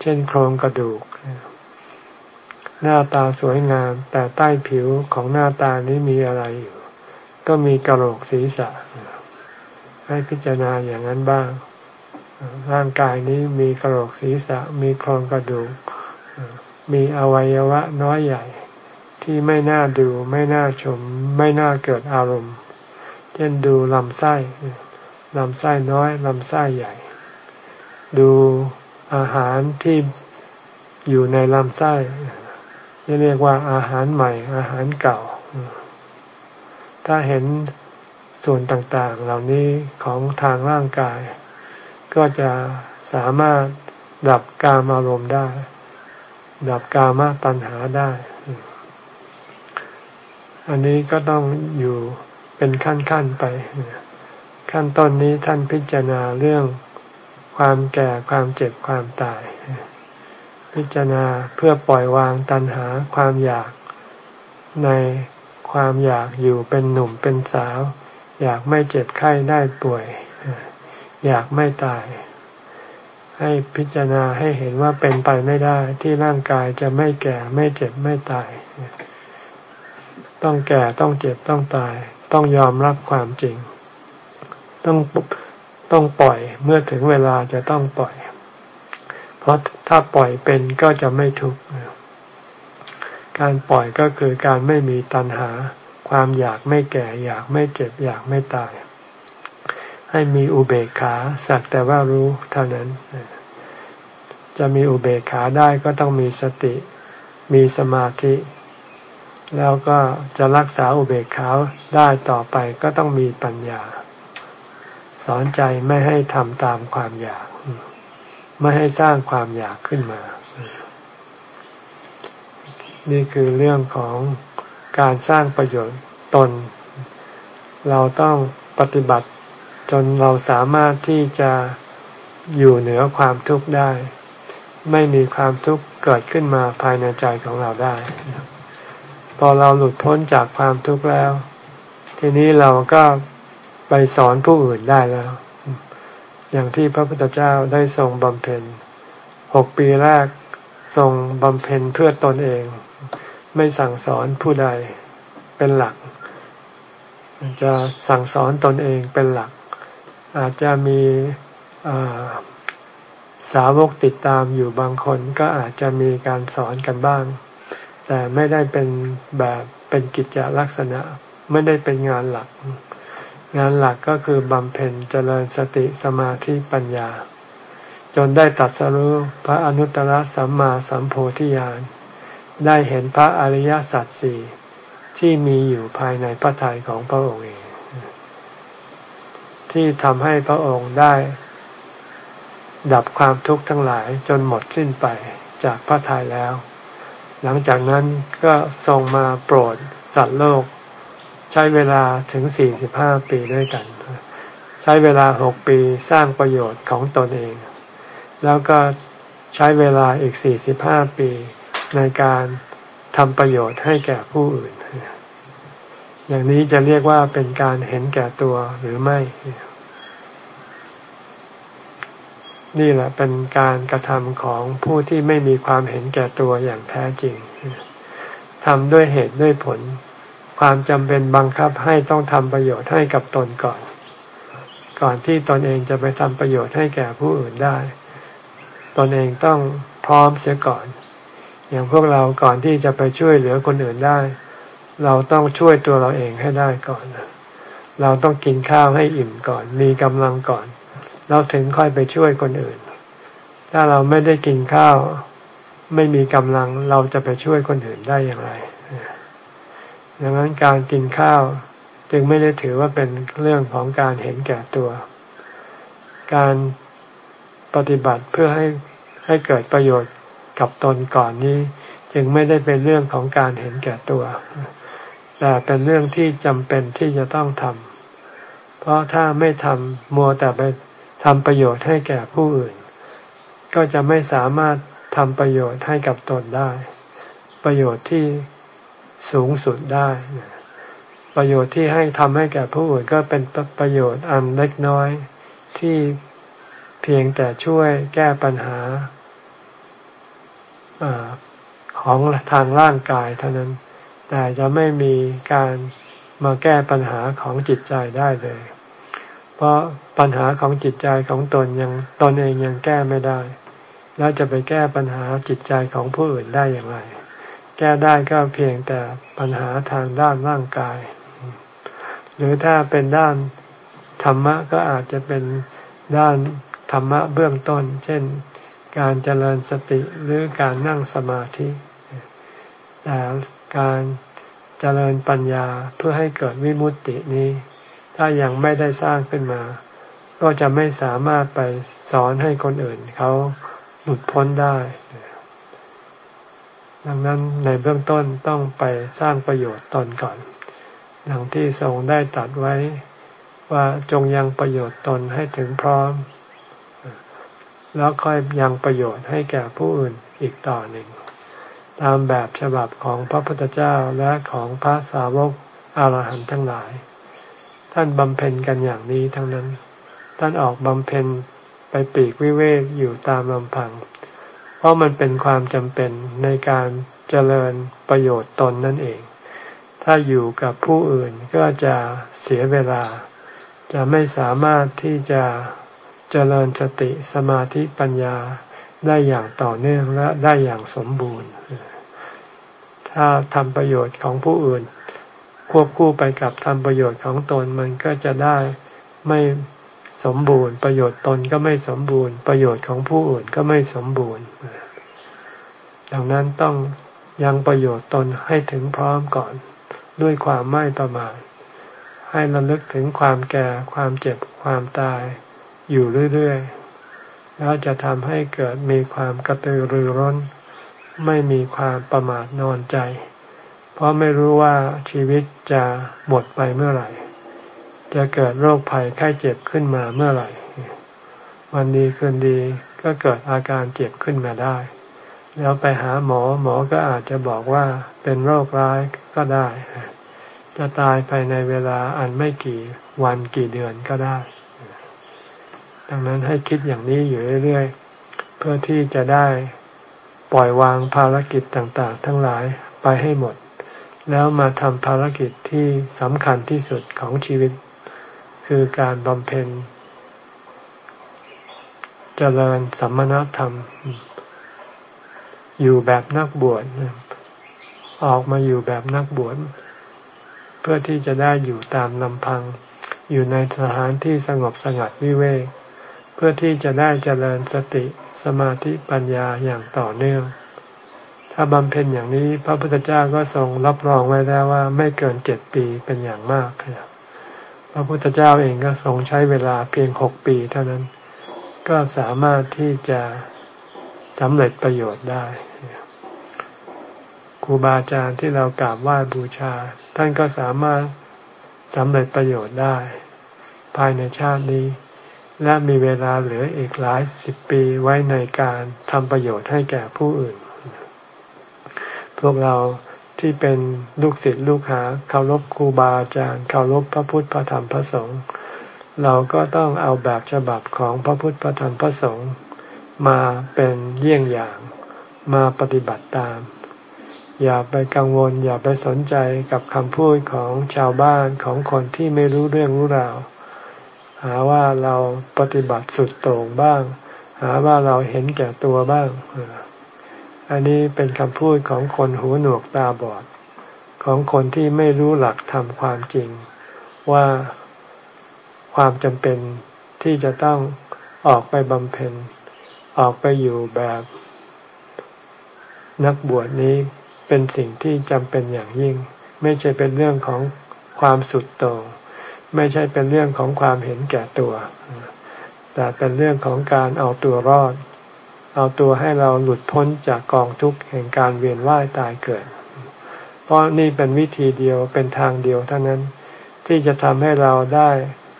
เช่นโครงกระดูก หน้าตาสวยงาม แต่ใต้ผิวของหน้าตานี้มีอะไรอยู่ ก็มีกระโหลกศีรษะ ให้พิจารณาอย่างนั้นบ้าง ร่างกายนี้มีกระโหลกศีรษะ มีโครงกระดูก มีอวัยวะน้อยใหญ่ที่ไม่น่าดูไม่น่าชม ไม่น่าเกิดอารมณ์ เช่นดูลำไส้ลำไส้น้อยลำไส้ใหญ่ ดูอาหารที่อยู่ในลำไส้ที่เรียกว่าอาหารใหม่ อาหารเก่า ถ้าเห็นส่วนต่างๆ เหล่านี้ของทางร่างกาย ก็จะสามารถดับกามอารมณ์ได้ ดับกามตัณหาได้ อันนี้ก็ต้องอยู่เป็นขั้นๆไป ขั้นต้นนี้ท่านพิจารณาเรื่องความแก่ความเจ็บความตาย พิจารณาเพื่อปล่อยวางตัณหาความอยากในความอยากอยู่เป็นหนุ่มเป็นสาว อยากไม่เจ็บไข้ได้ป่วย อยากไม่ตาย ให้พิจารณาให้เห็นว่าเป็นไปไม่ได้ ที่ร่างกายจะไม่แก่ไม่เจ็บไม่ตาย ต้องแก่ต้องเจ็บต้องตาย ต้องยอมรับความจริง ต้องต้องปล่อยเมื่อถึงเวลาจะต้องปล่อย เพราะถ้าปล่อยเป็นก็จะไม่ทุกข์การปล่อยก็คือการไม่มีตัณหา ความอยากไม่แก่ อยากไม่เจ็บ อยากไม่ตาย ให้มีอุเบกขาสักแต่ว่ารู้เท่านั้น จะมีอุเบกขาได้ก็ต้องมีสติ มีสมาธิ แล้วก็จะรักษาอุเบกขาได้ต่อไปก็ต้องมีปัญญา สอนใจไม่ให้ทำตามความอยาก ไม่ให้สร้างความอยากขึ้นมา นี่คือเรื่องของการสร้างประโยชน์ตน เราต้องปฏิบัติ จนเราสามารถที่จะอยู่เหนือความทุกข์ได้ ไม่มีความทุกข์เกิดขึ้นมาภายในใจของเราได้ พอเราหลุดพ้นจากความทุกข์แล้ว ทีนี้เราก็ไปสอนผู้อื่นได้แล้ว อย่างที่พระพุทธเจ้าได้ทรงบำเพ็ญหกปีแรกทรงบำเพ็ญเพื่อตนเอง ไม่สั่งสอนผู้ใดเป็นหลัก จะสั่งสอนตนเองเป็นหลัก อาจจะมีสาวกติดตามอยู่บางคนก็อาจจะมีการสอนกันบ้าง แต่ไม่ได้เป็นแบบเป็นกิจลักษณะ ไม่ได้เป็นงานหลัก งานหลักก็คือบำเพ็ญเจริญสติสมาธิปัญญา จนได้ตัดสรู้พระอนุตตรสัมมาสัมโพธิญาณได้เห็นพระอริยสัจสี่ที่มีอยู่ภายในพระทัยของพระองค์เอง ที่ทำให้พระองค์ได้ ดับความทุกข์ทั้งหลายจนหมดสิ้นไปจากพระทัยแล้ว หลังจากนั้นก็ทรงมาโปรดสัตว์โลก ใช้เวลาถึงสี่สิบห้าปีด้วยกัน ใช้เวลาหกปีสร้างประโยชน์ของตนเอง แล้วก็ใช้เวลาอีกสี่สิบห้าปีในการทำประโยชน์ให้แก่ผู้อื่น อย่างนี้จะเรียกว่าเป็นการเห็นแก่ตัวหรือไม่ นี่แหละเป็นการกระทำของผู้ที่ไม่มีความเห็นแก่ตัวอย่างแท้จริงทำด้วยเหตุด้วยผล ความจำเป็นบังคับให้ต้องทำประโยชน์ให้กับตนก่อน ก่อนที่ตนเองจะไปทำประโยชน์ให้แก่ผู้อื่นได้ ตนเองต้องพร้อมเสียก่อน อย่างพวกเราก่อนที่จะไปช่วยเหลือคนอื่นได้ เราต้องช่วยตัวเราเองให้ได้ก่อนเราต้องกินข้าวให้อิ่มก่อน มีกำลังก่อน เราถึงค่อยไปช่วยคนอื่น ถ้าเราไม่ได้กินข้าว ไม่มีกำลังเราจะไปช่วยคนอื่นได้อย่างไรดังนั้นการกินข้าว จึงไม่ได้ถือว่าเป็นเรื่องของการเห็นแก่ตัว การปฏิบัติเพื่อให้ให้เกิดประโยชน์กับตนก่อนนี้ จึงไม่ได้เป็นเรื่องของการเห็นแก่ตัว แต่เป็นเรื่องที่จำเป็นที่จะต้องทำเพราะถ้าไม่ทำมัวแต่ไปทำประโยชน์ให้แก่ผู้อื่น ก็จะไม่สามารถทำประโยชน์ให้กับตนได้ ประโยชน์ที่สูงสุดได้ ประโยชน์ที่ให้ทำให้แก่ผู้อื่นก็เป็นประโยชน์อันเล็กน้อยที่เพียงแต่ช่วยแก้ปัญหาของทางร่างกายเท่านั้น แต่จะไม่มีการมาแก้ปัญหาของจิตใจได้เลย เพราะปัญหาของจิตใจของตนยังตนเองยังแก้ไม่ได้ แล้วจะไปแก้ปัญหาจิตใจของผู้อื่นได้อย่างไร แก้ได้ก็เพียงแต่ปัญหาทางด้านร่างกาย หรือถ้าเป็นด้านธรรมะก็อาจจะเป็นด้านธรรมะเบื้องต้น เช่น การเจริญสติหรือการนั่งสมาธิแต่ การเจริญปัญญาเพื่อให้เกิดวิมุตตินี้ ถ้ายังไม่ได้สร้างขึ้นมา ก็จะไม่สามารถไปสอนให้คนอื่นเขาหลุดพ้นได้ ดังนั้นในเบื้องต้นต้องไปสร้างประโยชน์ตนก่อน ดังที่ทรงได้ตัดไว้ ว่าจงยังประโยชน์ตนให้ถึงพร้อม แล้วค่อยยังประโยชน์ให้แก่ผู้อื่นอีกต่อหนึ่ง ตามแบบฉบับของพระพุทธเจ้าและของพระสาวกอรหันต์ทั้งหลาย ท่านบำเพ็ญกันอย่างนี้ทั้งนั้น ท่านออกบำเพ็ญไปปีกวิเวกอยู่ตามลำพัง เพราะมันเป็นความจำเป็นในการเจริญประโยชน์ตนนั่นเอง ถ้าอยู่กับผู้อื่นก็จะเสียเวลา จะไม่สามารถที่จะเจริญสติสมาธิปัญญาได้อย่างต่อเนื่องและได้อย่างสมบูรณ์ ถ้าทำประโยชน์ของผู้อื่น ควบคู่ไปกับทำประโยชน์ของตนมันก็จะได้ไม่สมบูรณ์ ประโยชน์ตนก็ไม่สมบูรณ์ ประโยชน์ของผู้อื่นก็ไม่สมบูรณ์ ดังนั้นต้องยังประโยชน์ตนให้ถึงพร้อมก่อน ด้วยความไม่ประมาทให้ระลึกถึงความแก่ความเจ็บความตายอยู่เรื่อยๆ แล้วจะทำให้เกิดมีความกระตือรือร้น ไม่มีความประมาทนอนใจ เพราะไม่รู้ว่าชีวิตจะหมดไปเมื่อไหร่ จะเกิดโรคภัยไข้เจ็บขึ้นมาเมื่อไหร่ วันดีคืนดีก็เกิดอาการเจ็บขึ้นมาได้ แล้วไปหาหมอหมอก็อาจจะบอกว่าเป็นโรคร้ายก็ได้ จะตายภายในเวลาอันไม่กี่วันกี่เดือนก็ได้ ดังนั้นให้คิดอย่างนี้อยู่เรื่อยๆ เพื่อที่จะได้ ปล่อยวางภารกิจต่างๆ ทั้งหลายไปให้หมด แล้วมาทำภารกิจที่สำคัญที่สุดของชีวิต คือการบำเพ็ญเจริญสัมมณธรรม อยู่แบบนักบวชออกมาอยู่แบบนักบวชเพื่อที่จะได้อยู่ตามลำพัง อยู่ในสถานที่สงบสงัดวิเวก เพื่อที่จะได้เจริญสติ สมาธิปัญญาอย่างต่อเนื่อง ถ้าบำเพ็ญอย่างนี้พระพุทธเจ้าก็ทรงรับรองไว้แล้วว่าไม่เกินเจ็ดปีเป็นอย่างมากครับพระพุทธเจ้าเองก็ทรงใช้เวลาเพียงหกปีเท่านั้น ก็สามารถที่จะสำเร็จประโยชน์ได้ครูบาอาจารย์ที่เรากราบไหว้บูชา ท่านก็สามารถสำเร็จประโยชน์ได้ ภายในชาตินี้ และมีเวลาเหลืออีกหลายสิบปีไว้ในการทำประโยชน์ให้แก่ผู้อื่น พวกเราที่เป็นลูกศิษย์ลูกหาเคารพครูบาอาจารย์เคารพพระพุทธพระธรรมพระสงฆ์เราก็ต้องเอาแบบฉบับของพระพุทธพระธรรมพระสงฆ์มาเป็นเยี่ยงอย่างมาปฏิบัติตาม อย่าไปกังวลอย่าไปสนใจกับคำพูดของชาวบ้านของคนที่ไม่รู้เรื่องรู้ราว หาว่าเราปฏิบัติสุดโต่งบ้าง หาว่าเราเห็นแก่ตัวบ้าง อันนี้เป็นคำพูดของคนหูหนวกตาบอด ของคนที่ไม่รู้หลักทำความจริง ว่าความจำเป็นที่จะต้องออกไปบำเพ็ญ ออกไปอยู่แบบ นักบวชนี้เป็นสิ่งที่จำเป็นอย่างยิ่ง ไม่ใช่เป็นเรื่องของความสุดโต่ง ไม่ใช่เป็นเรื่องของความเห็นแก่ตัว แต่เป็นเรื่องของการเอาตัวรอด เอาตัวให้เราหลุดพ้นจากกองทุกข์แห่งการเวียนว่ายตายเกิด เพราะนี่เป็นวิธีเดียวเป็นทางเดียวเท่านั้น ที่จะทำให้เราได้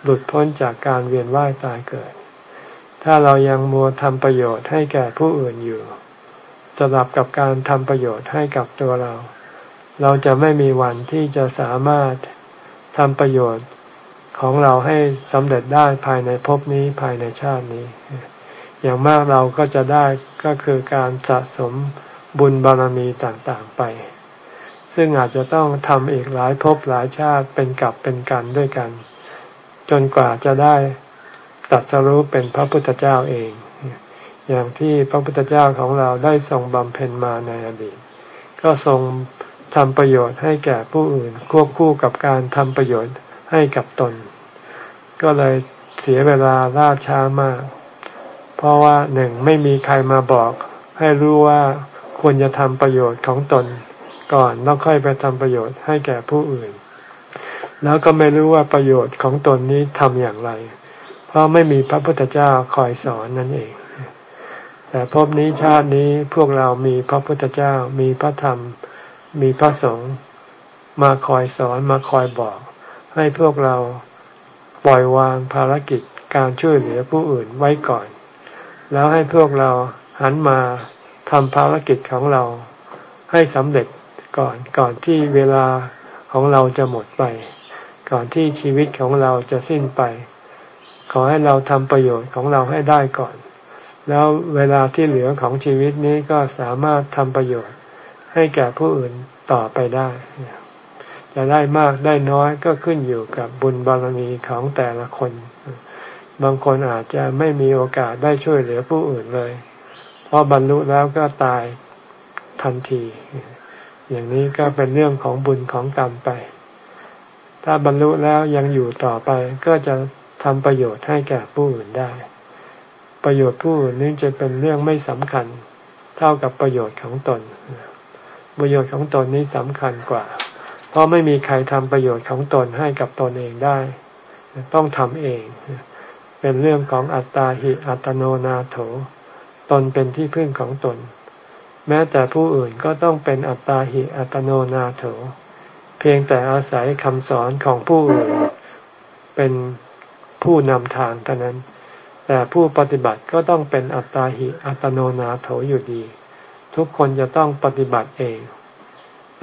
หลุดพ้นจากการเวียนว่ายตายเกิด ถ้าเรายังมัวทำประโยชน์ให้แก่ผู้อื่นอยู่สลับกับการทำประโยชน์ให้กับตัวเรา เราจะไม่มีวันที่จะสามารถทำประโยชน์ ของเราให้สำเร็จได้ภายในภพนี้ภายในชาตินี้ อย่างมากเราก็จะได้ก็คือการสะสมบุญบารมีต่างๆไป ซึ่งอาจจะต้องทำอีกหลายภพหลายชาติเป็นกลับเป็นกันด้วยกันจจนกว่าจะได้ตัดสรู้เป็นพระพุทธเจ้าเอง อย่างที่พระพุทธเจ้าของเราได้ทรงบำเพ็ญมาในอดีต ก็ทรงทำประโยชน์ให้แก่ผู้อื่นควบคู่กับการทำประโยชน์ ให้กับตน ก็เลยเสียเวลาล่าช้ามาก เพราะว่าหนึ่งไม่มีใครมาบอก ให้รู้ว่าควรจะทำประโยชน์ของตน ก่อนแล้วค่อยไปทำประโยชน์ให้แก่ผู้อื่น แล้วก็ไม่รู้ว่าประโยชน์ของตนนี้ทำอย่างไร เพราะไม่มีพระพุทธเจ้าคอยสอนนั่นเอง แต่พบนี้ชาตินี้พวกเรามีพระพุทธเจ้ามีพระธรรม มีพระสงฆ์มาคอยสอนมาคอยบอก ให้พวกเราปล่อยวางภารกิจการช่วยเหลือผู้อื่นไว้ก่อน แล้วให้พวกเราหันมาทำภารกิจของเราให้สำเร็จก่อนก่อนที่เวลาของเราจะหมดไป ก่อนที่ชีวิตของเราจะสิ้นไป ขอให้เราทำประโยชน์ของเราให้ได้ก่อน แล้วเวลาที่เหลือของชีวิตนี้ก็สามารถทำประโยชน์ให้แก่ผู้อื่นต่อไปได้ จะได้มากได้น้อยก็ขึ้นอยู่กับบุญบารมีของแต่ละคน บางคนอาจจะไม่มีโอกาสได้ช่วยเหลือผู้อื่นเลย เพราะบรรลุแล้วก็ตายทันที อย่างนี้ก็เป็นเรื่องของบุญของกรรมไป ถ้าบรรลุแล้วยังอยู่ต่อไปก็จะทำประโยชน์ให้แก่ผู้อื่นได้ ประโยชน์ผู้อื่นนี่จะเป็นเรื่องไม่สำคัญ เท่ากับประโยชน์ของตน ประโยชน์ของตนนี้สำคัญกว่า เพราะไม่มีใครทำประโยชน์ของตนให้กับตนเองได้ ต้องทำเอง เป็นเรื่องของอัตตาหิอัตโนนาโถ ตนเป็นที่พึ่งของตน แม้แต่ผู้อื่นก็ต้องเป็นอัตตาหิอัตโนนาโถ เพียงแต่อาศัยคำสอนของผู้อื่น เป็นผู้นำทางเท่านั้น แต่ผู้ปฏิบัติก็ต้องเป็นอัตตาหิอัตโนนาโถอยู่ดี ทุกคนจะต้องปฏิบัติเอง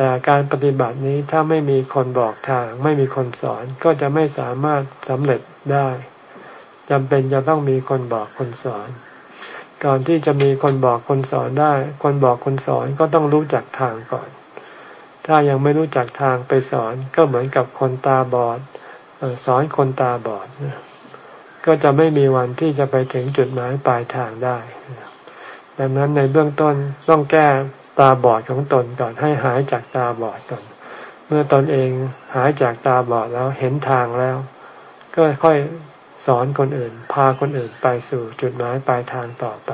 แต่การปฏิบัตินี้ถ้าไม่มีคนบอกทาง ไม่มีคนสอนก็จะไม่สามารถสำเร็จได้จำเป็นจะต้องมีคนบอกคนสอน ก่อนที่จะมีคนบอกคนสอนได้ คนบอกคนสอนก็ต้องรู้จักทางก่อน ถ้ายังไม่รู้จักทางไปสอนก็เหมือนกับคนตาบอดสอนคนตาบอดก็จะไม่มีวันที่จะไปถึงจุดหมายปลายทางได้ดังนั้นในเบื้องต้นต้องแก้ ตาบอดของตนก่อนให้หายจากตาบอดก่อน เมื่อตอนเองหายจากตาบอดแล้วเห็นทางแล้ว ก็ค่อยสอนคนอื่น พาคนอื่นไปสู่จุดหมายปลายทางต่อไป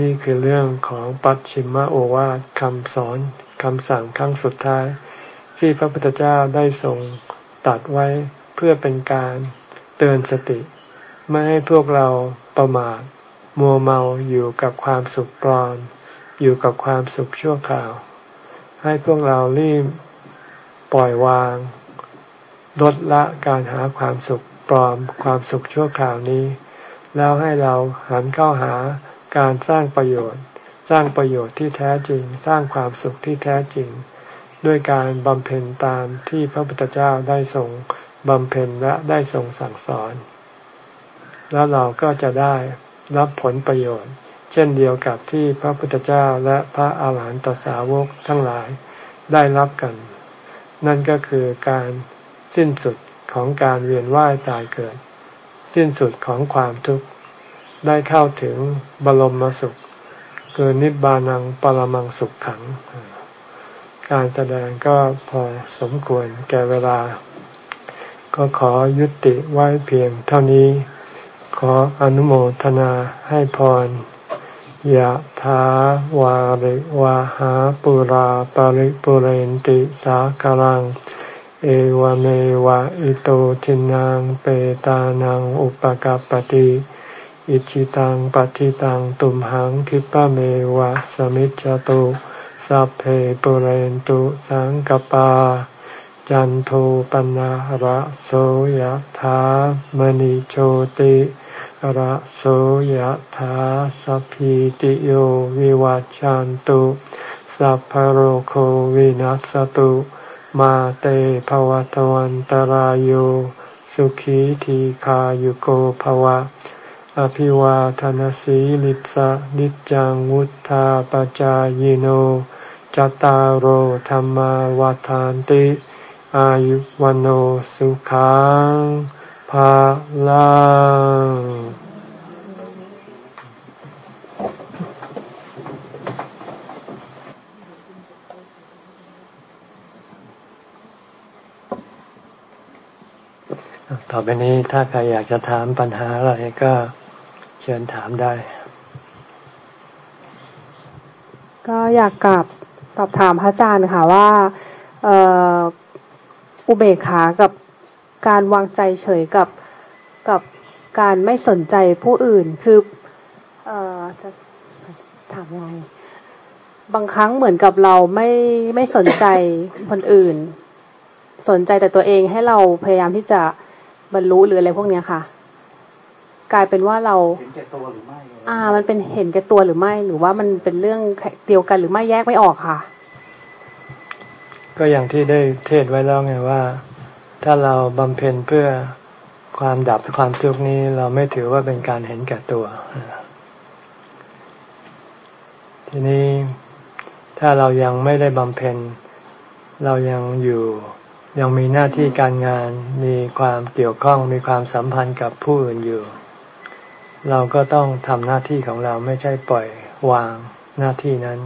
นี่คือเรื่องของปัจฉิมโอวาทคำสอนคำสั่งครั้งสุดท้าย ที่พระพุทธเจ้าได้ทรงตัดไว้เพื่อเป็นการเตือนสติ ไม่ให้พวกเราประมาทมัวเมาอยู่กับความสุขปลอม อยู่กับความสุขชั่วคราว ให้พวกเรารีบปล่อยวาง ลดละการหาความสุขปลอมความสุขชั่วคราวนี้ แล้วให้เราหันเข้าหาการสร้างประโยชน์ สร้างประโยชน์ที่แท้จริง สร้างความสุขที่แท้จริง ด้วยการบำเพ็ญตามที่พระพุทธเจ้าได้ทรงบำเพ็ญและได้ทรงสั่งสอน แล้วเราก็จะได้รับผลประโยชน์ ช่นเดียวกับที่พระพุทธเจ้าและพระอาหารหันตสาวกทั้งหลายได้รับกัน นั่นก็คือการสิ้นสุดของการเวียนว่ายตายเกิด สิ้นสุดของความทุกข์ได้เข้าถึงบรมสุขเกินนิบานังปรมังสุขขัง การแสดงก็พอสมควรแก่เวลา ก็ขอยุติไว้เพียงเท่านี้ ขออนุโมทนาให้พร ยะถาวาริวาหาปุราปาริปุเรนติสากลัง เอวเมวะอิโตทินังเปตานังอุปกาปติอิชิตังปฏิตังตุมหังคิปะเมวะสมิจจตุสัพเพปุเรนตุสังกปา จันโทปนะระโสยธามณิโชติ ระโสยธาสัพพิติโยวิวัจจันตุสัพพโรโควินัสตุ มาเตภวะตวันตารโยสุขีทีขายุโกภวะ อภิวาทนสีลิสะนิจังวุธาปจายโนจตารโหธรรมวาทานติ อายุวันโอสุขัง ภาลังต่อไปนี้ถ้าใครอยากจะถามปัญหาอะไรก็เชิญถามได้ ก็อยากกลับสอบถามพระอาจารย์ค่ะว่า อุเบกขากับ การวางใจเฉยกับกับการไม่สนใจผู้อื่น คือเอ่อจะถามยังไงบางครั้งเหมือนกับเราไม่ไม่สนใจคนอื่น สนใจแต่ตัวเองให้เราพยายามที่จะบรรลุหรืออะไรพวกเนี้ยค่ะ กลายเป็นว่าเราเห็นแก่ตัวหรือไม่อ่า มันเป็นเห็นแก่ตัวหรือไม่ หรือว่ามันเป็นเรื่องเดียวกันหรือไม่แยกไม่ออกค่ะ ก็อย่างที่ได้เทศไว้แล้วไงว่า ถ้าเราบำเพ็ญเพื่อความดับความทุกข์นี้เราไม่ถือว่าเป็นการเห็นแก่ตัว ทีนี้ถ้าเรายังไม่ได้บำเพ็ญ เรายังอยู่ยังมีหน้าที่การงานมีความเกี่ยวข้องมีความสัมพันธ์กับผู้อื่นอยู่ เราก็ต้องทำหน้าที่ของเราไม่ใช่ปล่อยวางหน้าที่นั้น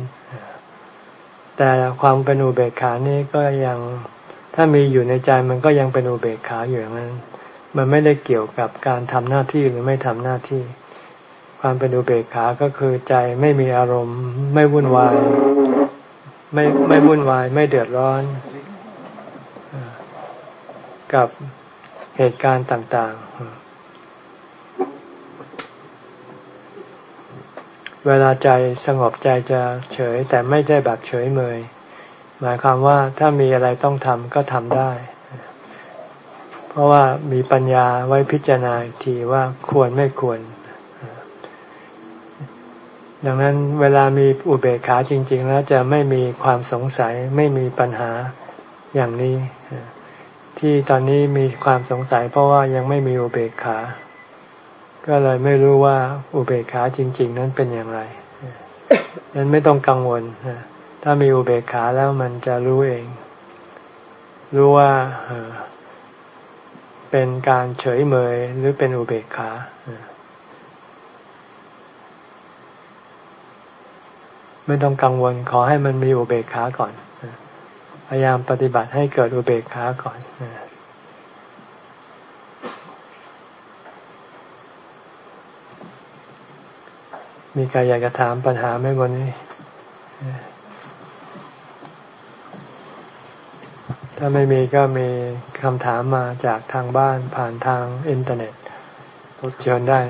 แต่ความเป็นอุเบกขานี้ก็ยัง ถ้ามีอยู่ในใจมันก็ยังเป็นอุเบกขาอยู่อย่างนั้นมันไม่ได้เกี่ยวกับการทำหน้าที่หรือไม่ทำหน้าที่ ความเป็นอุเบกขาก็คือใจไม่มีอารมณ์ ไม่วุ่นวาย ไม่ไม่วุ่นวาย ไม่เดือดร้อน กับเหตุการณ์ต่าง ๆ เวลาใจสงบใจจะเฉยแต่ไม่ได้แบบเฉยเมย หมายความว่าถ้ามีอะไรต้องทำก็ทำได้ เพราะว่ามีปัญญาไว้พิจารณาทีว่าควรไม่ควร ดังนั้นเวลามีอุเบกขาจริง ๆ แล้วจะไม่มีความสงสัยไม่มีปัญหาอย่างนี้ ที่ตอนนี้มีความสงสัย เพราะว่ายังไม่มีอุเบกขา ก็เลยไม่รู้ว่าอุเบกขาจริง ๆ นั้นเป็นอย่างไรดังนั้นไม่ต้องกังวล ถ้ามีอุเบกขาแล้วมันจะรู้เอง รู้ว่าเป็นการเฉยเมยหรือเป็นอุเบกขาไม่ต้องกังวลขอให้มันมีอุเบกขาก่อนพยายามปฏิบัติให้เกิดอุเบกขาก่อนมีใครอยากจะถามปัญหาไหมวันนี้ ถ้าไม่มีก็มีคำถามมาจากทางบ้านผ่านทางอินเทอร์เน็ตรดเชิญได้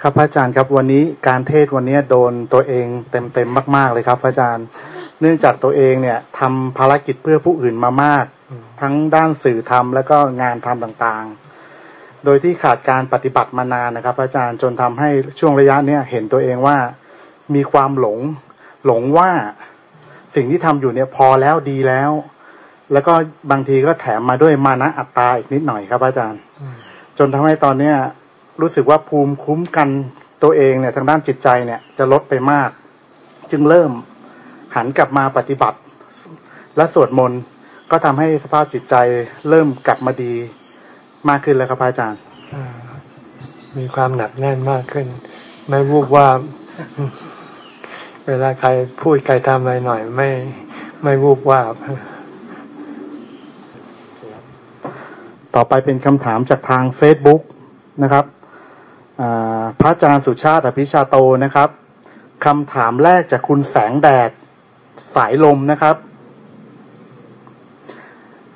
ครับพระอาจารย์ครับวันนี้การเทศวันนี้โดนตัวเองเต็มๆมาก ๆเลยครับพระอาจารย์ เนื่องจากตัวเองเนี่ยทำภารกิจเพื่อผู้อื่นมามาก ทั้งด้านสื่อทำแล้วก็งานทำต่างๆ โดยที่ขาดการปฏิบัติมานานนะครับพระอาจารย์จนทำให้ช่วงระยะเนี้ยเห็นตัวเองว่ามีความหลงหลงว่าสิ่งที่ทำอยู่เนี่ยพอแล้วดีแล้ว แล้วก็บางทีก็แถมมาด้วยมานะอัตตาอีกนิดหน่อยครับอาจารย์ จนทำให้ตอนเนี้ยรู้สึกว่าภูมิคุ้มกันตัวเองเนี่ยทางด้านจิตใจเนี่ยจะลดไปมาก จึงเริ่มหันกลับมาปฏิบัติ และสวดมนต์ก็ทำให้สภาพจิตใจเริ่มกลับมาดีมากขึ้นแล้วครับอาจารย์มีความหนักแน่นมากขึ้น ไม่วูบว่าเวลาใครพูดใครทำอะไรหน่อย ไม่ไม่วูบว่า ต่อไปเป็นคำถามจากทางเฟซบุ๊กนะครับพระอาจารย์สุชาติอภิชาโตนะครับคำถามแรกจากคุณแสงแดดสายลมนะครับ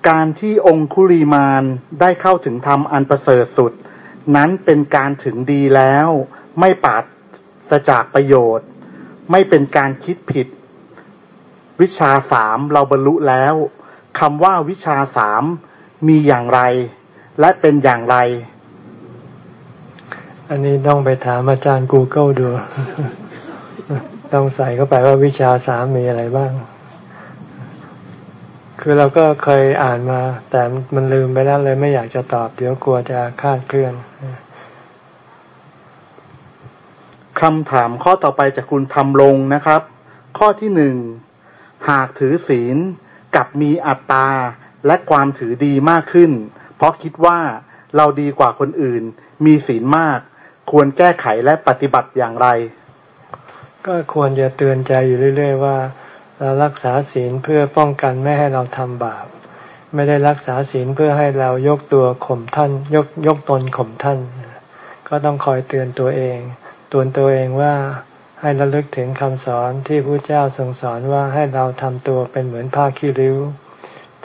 การที่องคุลีมานได้เข้าถึงธรรมอันประเสริฐสุด นั้นเป็นการถึงดีแล้ว ไม่ปาดสจากประโยชน์ ไม่เป็นการคิดผิด วิชาสามเราบรรลุแล้วคำว่าวิชาสาม มีอย่างไร และเป็นอย่างไร อันนี้ต้องไปถามอาจารย์ Google ดู ต้องใส่เข้าไปว่าวิชาสามมีอะไรบ้าง คือเราก็เคยอ่านมา แต่มันลืมไปแล้วเลยไม่อยากจะตอบ เดี๋ยวกลัวจะคาดเคลื่อนคำถามข้อต่อไปจากคุณทำลงนะครับ ข้อที่หนึ่งหากถือศีลกับมีอัตตา และความถือดีมากขึ้น เพราะคิดว่าเราดีกว่าคนอื่น มีศีลมาก ควรแก้ไขและปฏิบัติอย่างไร ก็ควรจะเตือนใจอยู่เรื่อย ๆ ว่า เรารักษาศีลเพื่อป้องกันไม่ให้เราทำบาป ไม่ได้รักษาศีลเพื่อให้เรายกตัวข่มท่าน ยกยกตนข่มท่าน ก็ต้องคอยเตือนตัวเองตือนตัวเองว่าให้ระลึกถึงคำสอนที่พระเจ้าทรงสอนว่าให้เราทำตัวเป็นเหมือนผ้าขี้ริ้ว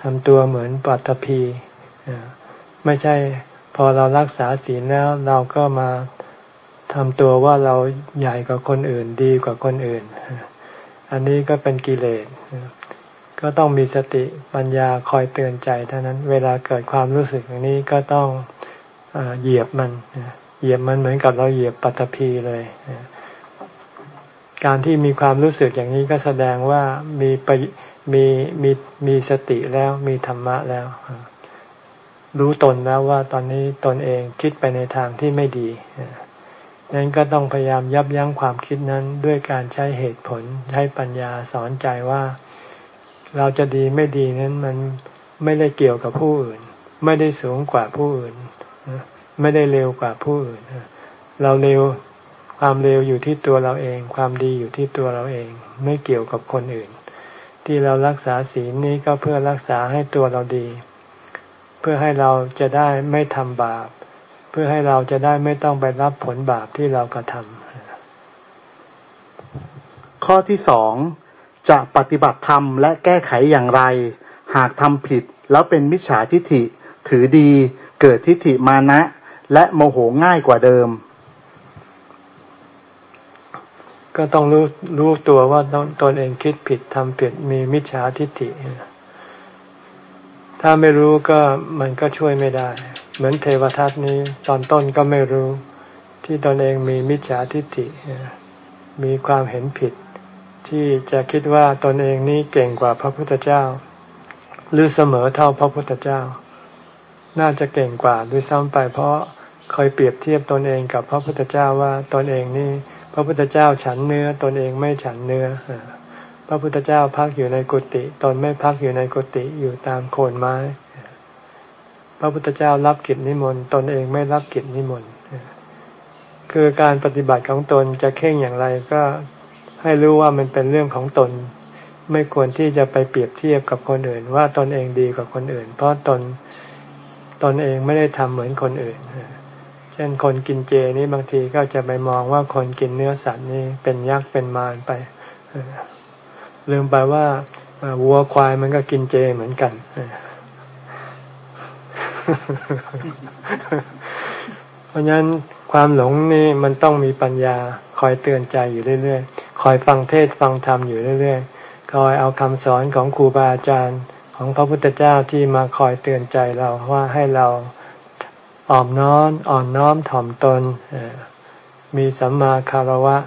ทำตัวเหมือนปัตภีไม่ใช่พอเรารักษาศีลแล้วเราก็มาทำตัวว่าเราใหญ่กว่าคนอื่นดีกว่าคนอื่น อันนี้ก็เป็นกิเลส ก็ต้องมีสติปัญญาคอยเตือนใจเท่านั้น เวลาเกิดความรู้สึกอย่างนี้ก็ต้องเหยียบมัน เหยียบมันเหมือนกับเราเหยียบปัตภีเลย การที่มีความรู้สึกอย่างนี้ก็แสดงว่ามีไป มีมีมีสติแล้วมีธรรมะแล้ว รู้ตนแล้วว่าตอนนี้ตนเองคิดไปในทางที่ไม่ดีนั้นก็ต้องพยายามยับยั้งความคิดนั้นด้วยการใช้เหตุผลใช้ปัญญาสอนใจว่า เราจะดีไม่ดีนั้นมันไม่ได้เกี่ยวกับผู้อื่น ไม่ได้สูงกว่าผู้อื่น ไม่ได้เร็วกว่าผู้อื่น เราเร็วความเร็วอยู่ที่ตัวเราเอง ความดีอยู่ที่ตัวเราเอง ไม่เกี่ยวกับคนอื่น ที่เรารักษาศีลนี้ก็เพื่อรักษาให้ตัวเราดี เพื่อให้เราจะได้ไม่ทำบาป เพื่อให้เราจะได้ไม่ต้องไปรับผลบาปที่เรากระทำข้อที่สองจะปฏิบัติธรรมและแก้ไขอย่างไร หากทำผิดแล้วเป็นมิจฉาทิฏฐิ ถือดี เกิดทิฏฐิมานะ และโมโหง่ายกว่าเดิม ก็ต้องรู้รู้ตัวว่าตนตนเองคิดผิดทำผิดมีมิจฉาทิฏฐิ ถ้าไม่รู้ก็มันก็ช่วยไม่ได้ เหมือนเทวทัตนี้ตอนต้นก็ไม่รู้ ที่ตนเองมีมิจฉาทิฏฐิ มีความเห็นผิด ที่จะคิดว่าตนเองนี้เก่งกว่าพระพุทธเจ้า หรือเสมอเท่าพระพุทธเจ้า น่าจะเก่งกว่าด้วยซ้ำไปเพราะเคยเปรียบเทียบตนเองกับพระพุทธเจ้าว่าตนเองนี่ พระพุทธเจ้าฉันเนื้อตนเองไม่ฉันเนื้อพระพุทธเจ้าพักอยู่ในกุฏิตนไม่พักอยู่ในกุฏิอยู่ตามโคนไม้ พระพุทธเจ้ารับกิจนิมนต์ตนเองไม่รับกิจนิมนต์คือการปฏิบัติของตนจะเข่งอย่างไรก็ให้รู้ว่ามันเป็นเรื่องของตน ไม่ควรที่จะไปเปรียบเทียบกับคนอื่น ว่าตนเองดีกว่าคนอื่น เพราะตนตนเองไม่ได้ทำเหมือนคนอื่นเช่นคนกินเจนี่บางทีก็จะไปมองว่าคนกินเนื้อสัตว์นี่เป็นยักษ์เป็นมารไปลืมไปว่าวัวควายมันก็กินเจเหมือนกันเพราะฉะนั้นความหลงนี่มันต้องมีปัญญาคอยเตือนใจอยู่เรื่อยๆ คอยฟังเทศฟังธรรมอยู่เรื่อยๆ คอยเอาคำสอนของครูบาอาจารย์ของพระพุทธเจ้าที่มาคอยเตือนใจเราว่าให้เรา อ่อมน้อมอ่อนน้อมถ่อมตน มีสัมมาคารวะ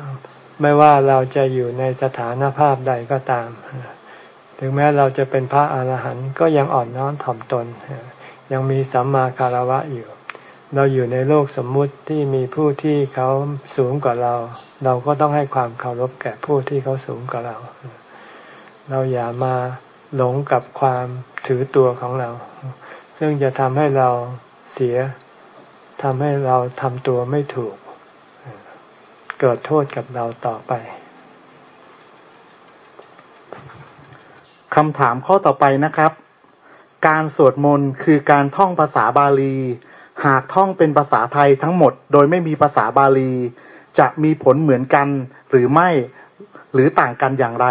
ไม่ว่าเราจะอยู่ในสถานภาพใดก็ตาม ถึงแม้เราจะเป็นพระอาหารหันต์ก็ยังอ่อนน้อมถ่อมตน ยังมีสัมมาคารวะอยู่ เราอยู่ในโลกสมมุติที่มีผู้ที่เขาสูงกว่าเรา เราก็ต้องให้ความเคารพแก่ผู้ที่เขาสูงกว่าเรา เราอย่ามาหลงกับความถือตัวของเรา ซึ่งจะทำให้เราเสีย ทำให้เราทำตัวไม่ถูก เกิดโทษกับเราต่อไปคำถามข้อต่อไปนะครับ การสวดมนต์คือการท่องภาษาบาลี หากท่องเป็นภาษาไทยทั้งหมด โดยไม่มีภาษาบาลี จะมีผลเหมือนกันหรือไม่หรือต่างกันอย่างไร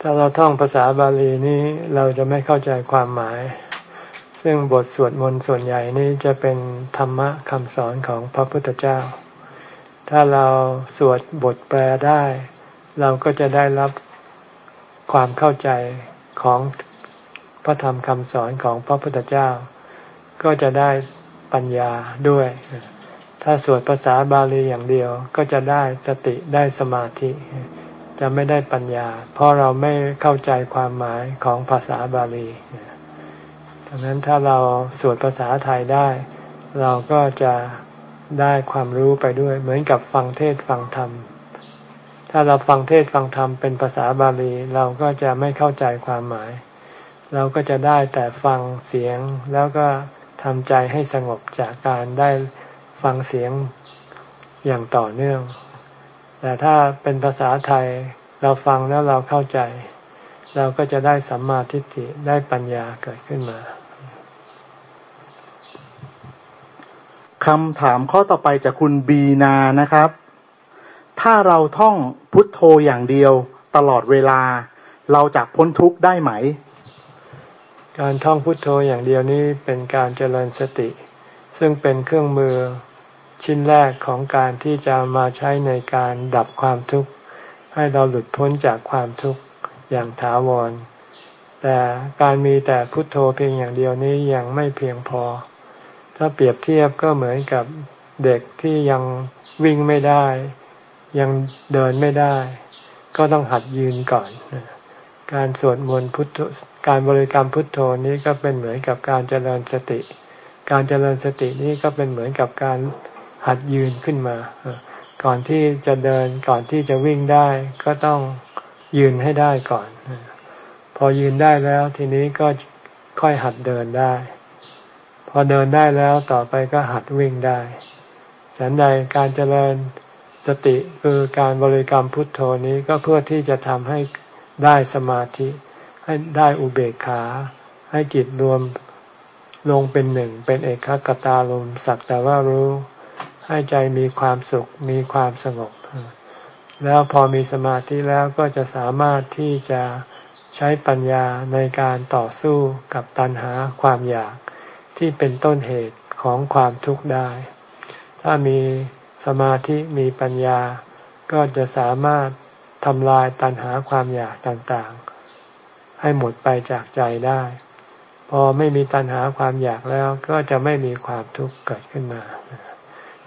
ถ้าเราท่องภาษาบาลีนี้เราจะไม่เข้าใจความหมาย ซึ่งบทสวดมนต์ส่วนใหญ่นี้จะเป็นธรรมะคำสอนของพระพุทธเจ้า ถ้าเราสวดบทแปลได้ เราก็จะได้รับความเข้าใจของพระธรรมคำสอนของพระพุทธเจ้า ก็จะได้ปัญญาด้วย ถ้าสวดภาษาบาลีอย่างเดียวก็จะได้สติได้สมาธิ จะไม่ได้ปัญญา เพราะเราไม่เข้าใจความหมายของภาษาบาลี ดังนั้นถ้าเราสวดภาษาไทยได้ เราก็จะได้ความรู้ไปด้วย เหมือนกับฟังเทศฟังธรรม ถ้าเราฟังเทศฟังธรรมเป็นภาษาบาลีเราก็จะไม่เข้าใจความหมาย เราก็จะได้แต่ฟังเสียงแล้วก็ทำใจให้สงบจากการได้ฟังเสียงอย่างต่อเนื่อง แต่ถ้าเป็นภาษาไทยเราฟังแล้วเราเข้าใจ เราก็จะได้สัมมาทิฏฐิได้ปัญญาเกิดขึ้นมาคำถามข้อต่อไปจากคุณบีนานะครับ ถ้าเราท่องพุทโธอย่างเดียวตลอดเวลา เราจะพ้นทุกข์ได้ไหม การท่องพุทโธอย่างเดียวนี้เป็นการเจริญสติ ซึ่งเป็นเครื่องมือชิ้นแรกของการที่จะมาใช้ในการดับความทุกข์ ให้เราหลุดพ้นจากความทุกข์ อย่างถาวร แต่การมีแต่พุทโธเพียงอย่างเดียวนี้ยังไม่เพียงพอ ถ้าเปรียบเทียบก็เหมือนกับเด็กที่ยังวิ่งไม่ได้ ยังเดินไม่ได้ ก็ต้องหัดยืนก่อน การสวดมนต์พุทโธการบริกรรมพุทโธนี้ก็เป็นเหมือนกับการเจริญสติ การเจริญสตินี้ก็เป็นเหมือนกับการหัดยืนขึ้นมา ก่อนที่จะเดินก่อนที่จะวิ่งได้ก็ต้อง ยืนให้ได้ก่อน พอยืนได้แล้วทีนี้ก็ค่อยหัดเดินได้ พอเดินได้แล้วต่อไปก็หัดวิ่งได้ฉันใดการเจริญสติคือการบริกรรมพุทโธนี้ก็เพื่อที่จะทำให้ได้สมาธิ ให้ได้อุเบกขา ให้จิตรวมลงเป็นหนึ่ง เป็นเอกคตาลมสักแต่ว่ารู้ ให้ใจมีความสุขมีความสงบ แล้วพอมีสมาธิแล้วก็จะสามารถที่จะใช้ปัญญาในการต่อสู้กับตัณหาความอยากที่เป็นต้นเหตุของความทุกข์ได้ ถ้ามีสมาธิมีปัญญา ก็จะสามารถทำลายตัณหาความอยากต่างๆ ให้หมดไปจากใจได้ พอไม่มีตัณหาความอยากแล้วก็จะไม่มีความทุกข์เกิดขึ้นมา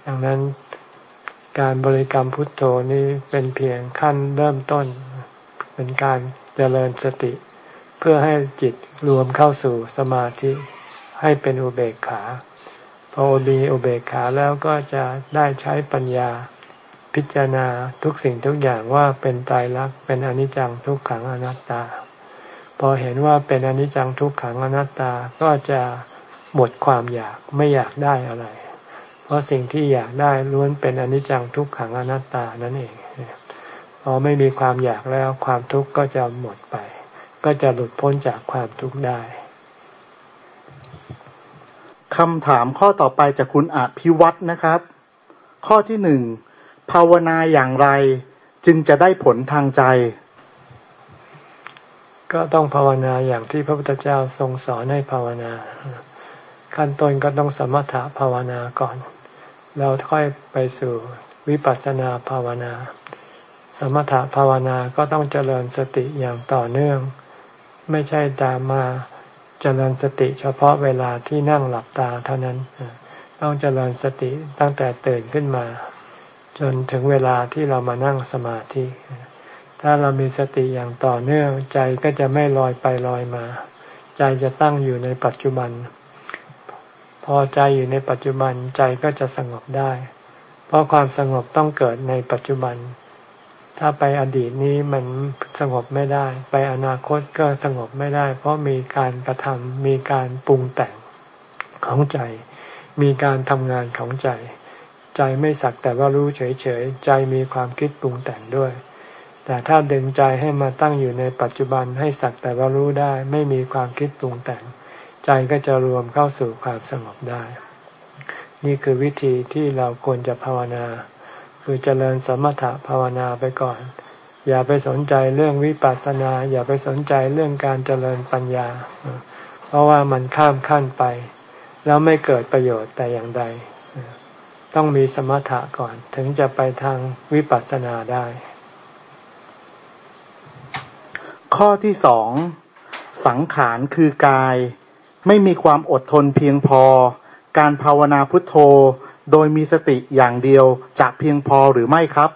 ดังนั้น การบริกรรมพุทโธนี้เป็นเพียงขั้นเริ่มต้น เป็นการเจริญสติ เพื่อให้จิตรวมเข้าสู่สมาธิให้เป็นอุเบกขา พอมีอุเบกขาแล้วก็จะได้ใช้ปัญญา พิจารณาทุกสิ่งทุกอย่างว่าเป็นตายรักเป็นอนิจจังทุกขังอนัตตา พอเห็นว่าเป็นอนิจจังทุกขังอนัตตาก็จะหมดความอยากไม่อยากได้อะไร ราะสิ่งที่อยากได้ล้วนเป็นอนิจจังทุกขังอนัตตานั่นเองพอไม่มีความอยากแล้วความทุกข์ก็จะหมดไป ก็จะหลุดพ้นจากความทุกข์ได้คำถามข้อต่อไปจากคุณอภิวัตนะครับ ข้อที่หนึ่งภาวนาอย่างไรจึงจะได้ผลทางใจ ก็ต้องภาวนาอย่างที่พระพุทธเจ้าทรงสอนให้ภาวนา ขั้นต้นก็ต้องสมถะภาวนาก่อน แล้วค่อยไปสู่วิปัสสนาภาวนา สมถะภาวนาก็ต้องเจริญสติอย่างต่อเนื่อง ไม่ใช่ตามมาเจริญสติเฉพาะเวลาที่นั่งหลับตาเท่านั้น ต้องเจริญสติตั้งแต่ตื่นขึ้นมา จนถึงเวลาที่เรามานั่งสมาธิ ถ้าเรามีสติอย่างต่อเนื่องใจก็จะไม่ลอยไปลอยมา ใจจะตั้งอยู่ในปัจจุบัน พอใจอยู่ในปัจจุบันใจก็จะสงบได้ เพราะความสงบต้องเกิดในปัจจุบัน ถ้าไปอดีตนี้มันสงบไม่ได้ ไปอนาคตก็สงบไม่ได้ เพราะมีการกระทำมีการปรุงแต่งของใจ มีการทำงานของใจ ใจไม่สักแต่ว่ารู้เฉยๆ ใจมีความคิดปรุงแต่งด้วย แต่ถ้าดึงใจให้มาตั้งอยู่ในปัจจุบันให้สักแต่ว่ารู้ได้ ไม่มีความคิดปรุงแต่ง ใจก็จะรวมเข้าสู่ความสงบได้ นี่คือวิธีที่เราควรจะภาวนา คือเจริญสมถะภาวนาไปก่อน อย่าไปสนใจเรื่องวิปัสสนา อย่าไปสนใจเรื่องการเจริญปัญญา เพราะว่ามันข้ามขั้นไป แล้วไม่เกิดประโยชน์แต่อย่างใด ต้องมีสมถะก่อนถึงจะไปทางวิปัสสนาได้ ข้อที่สองสังขารคือกาย ไม่มีความอดทนเพียงพอ การภาวนาพุทโธ โดยมีสติอย่างเดียวจะเพียงพอหรือไม่ครับ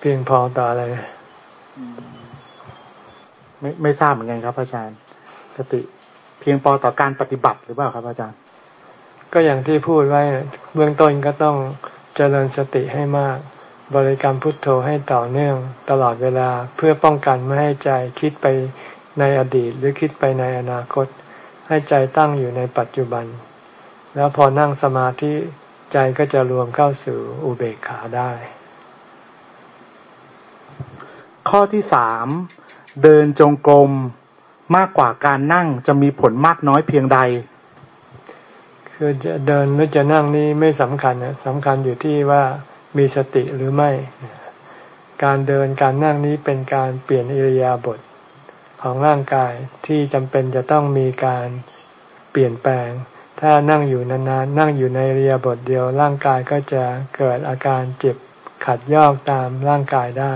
เพียงพอต่ออะไรไม่ไม่ทราบเหมือนกันครับอาจารย์ สติเพียงพอต่อการปฏิบัติหรือเปล่าครับอาจารย์ ก็อย่างที่พูดไว้เบื้องต้นก็ต้องเจริญสติให้มาก บริกรรมพุทโธให้ต่อเนื่องตลอดเวลาเพื่อป้องกันไม่ให้ใจคิดไป ในอดีตหรือคิดไปในอนาคต ให้ใจตั้งอยู่ในปัจจุบัน แล้วพอนั่งสมาธิใจก็จะรวมเข้าสู่อุเบกขาได้ ข้อที่สามเดินจงกรมมากกว่าการนั่งจะมีผลมากน้อยเพียงใด คือจะเดินหรือจะนั่งนี่ไม่สำคัญนะสำคัญอยู่ที่ว่ามีสติหรือไม่ การเดินการนั่งนี้เป็นการเปลี่ยนอิริยาบถ ของร่างกายที่จำเป็นจะต้องมีการเปลี่ยนแปลง ถ้านั่งอยู่นานๆนั่งอยู่ในอิริยบถเดียว ร่างกายก็จะเกิดอาการเจ็บขัดยอกตามร่างกายได้